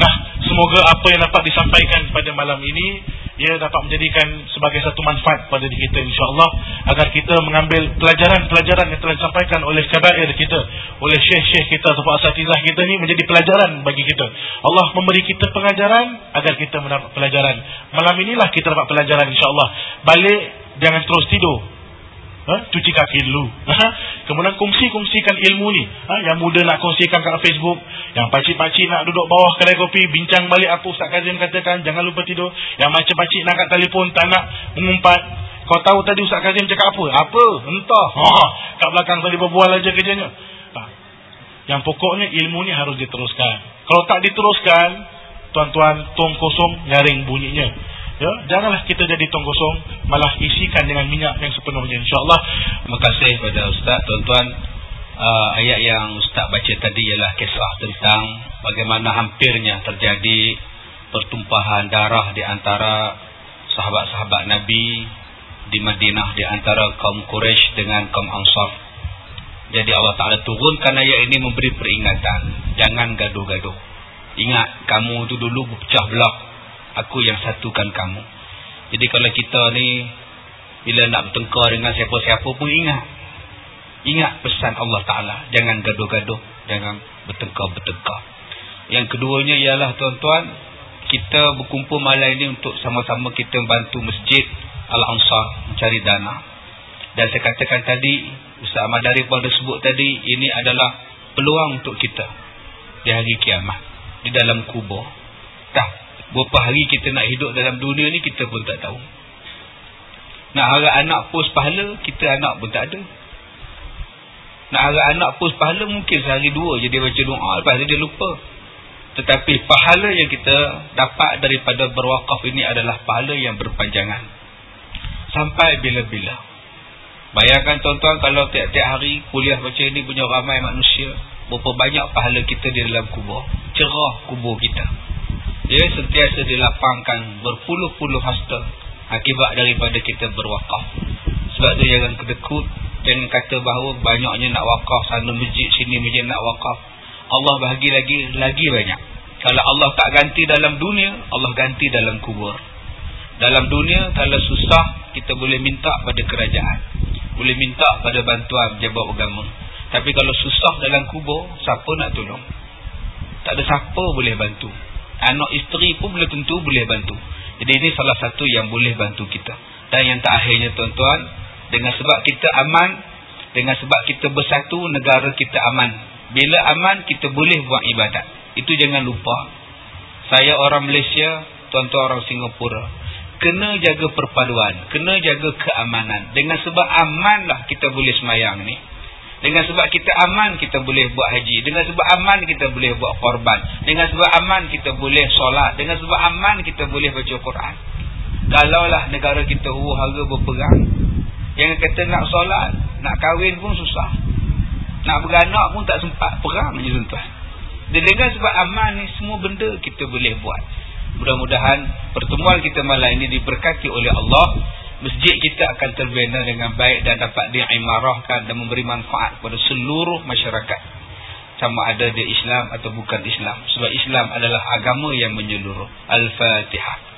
Nah, semoga apa yang dapat disampaikan pada malam ini ia dapat menjadikan sebagai satu manfaat pada diri kita insya-Allah agar kita mengambil pelajaran-pelajaran yang telah disampaikan oleh kabair kita, oleh syekh-syekh kita atau asatizah kita ni menjadi pelajaran bagi kita. Allah memberi kita pengajaran agar kita mendapat pelajaran. Malam inilah kita dapat pelajaran insya-Allah. Balik jangan terus tidur ha? cuci kaki dulu ha? kemudian kongsi-kongsikan ilmu ni ha? yang muda nak kongsikan kat Facebook yang pakcik-pakcik nak duduk bawah kedai kopi bincang balik apa Ustaz Kazim katakan jangan lupa tidur yang macam-macam nak kat telefon tak nak mengumpat Kau tahu tadi Ustaz Kazim cakap apa? Apa? Entah. Ha, kat belakang tadi berbual aja kerjanya. Ha. Yang pokoknya ilmu ni harus diteruskan. Kalau tak diteruskan, tuan-tuan tong kosong nyaring bunyinya. Ya, janganlah kita jadi tong kosong, malah isikan dengan minyak yang sepenuhnya. Insya-Allah. Terima kasih kepada ustaz, tuan-tuan. Uh, ayat yang ustaz baca tadi ialah kisah tentang bagaimana hampirnya terjadi pertumpahan darah di antara sahabat-sahabat Nabi di Madinah di antara kaum Quraisy dengan kaum Ansar. Jadi Allah Taala turunkan ayat ini memberi peringatan, jangan gaduh-gaduh. Ingat kamu tu dulu pecah belah, aku yang satukan kamu. Jadi kalau kita ni bila nak bertengkar dengan siapa-siapa pun ingat. Ingat pesan Allah Taala, jangan gaduh-gaduh, jangan bertengkar-bertengkar. Yang keduanya ialah tuan-tuan, kita berkumpul malam ini untuk sama-sama kita bantu masjid Al-Ansar mencari dana. Dan saya katakan tadi, Ustaz Dari pun sebut tadi, ini adalah peluang untuk kita di hari kiamat. Di dalam kubur. Tak, berapa hari kita nak hidup dalam dunia ni kita pun tak tahu. Nak harap anak pos pahala, kita anak pun tak ada. Nak harap anak pos pahala mungkin sehari dua je dia baca doa, lepas dia lupa. Tetapi pahala yang kita dapat daripada berwakaf ini adalah pahala yang berpanjangan sampai bila-bila. Bayangkan tuan-tuan kalau tiap-tiap hari kuliah baca ini punya ramai manusia, berapa banyak pahala kita di dalam kubur. Cerah kubur kita. Dia sentiasa dilapangkan berpuluh-puluh hasta akibat daripada kita berwakaf. Sebab tu jangan kedekut, jangan kata bahawa banyaknya nak wakaf, sana masjid, sini masjid nak wakaf. Allah bahagi lagi, lagi banyak. Kalau Allah tak ganti dalam dunia, Allah ganti dalam kubur. Dalam dunia, kalau susah, kita boleh minta pada kerajaan boleh minta pada bantuan jabat agama tapi kalau susah dalam kubur siapa nak tolong tak ada siapa boleh bantu anak isteri pun boleh tentu boleh bantu. Jadi ini salah satu yang boleh bantu kita. Dan yang terakhirnya tuan-tuan dengan sebab kita aman dengan sebab kita bersatu negara kita aman. Bila aman kita boleh buat ibadat. Itu jangan lupa. Saya orang Malaysia tuan-tuan orang Singapura kena jaga perpaduan, kena jaga keamanan. Dengan sebab amanlah kita boleh semayang ni. Dengan sebab kita aman kita boleh buat haji. Dengan sebab aman kita boleh buat korban. Dengan sebab aman kita boleh solat. Dengan sebab aman kita boleh baca Quran. Kalaulah negara kita huru-hara berperang. Yang kata nak solat, nak kahwin pun susah. Nak beranak pun tak sempat perang je tuan-tuan. dengan sebab aman ni semua benda kita boleh buat. Mudah-mudahan pertemuan kita malam ini diberkati oleh Allah. Masjid kita akan terbina dengan baik dan dapat diimarahkan dan memberi manfaat kepada seluruh masyarakat. Sama ada dia Islam atau bukan Islam. Sebab Islam adalah agama yang menyeluruh. Al-Fatihah.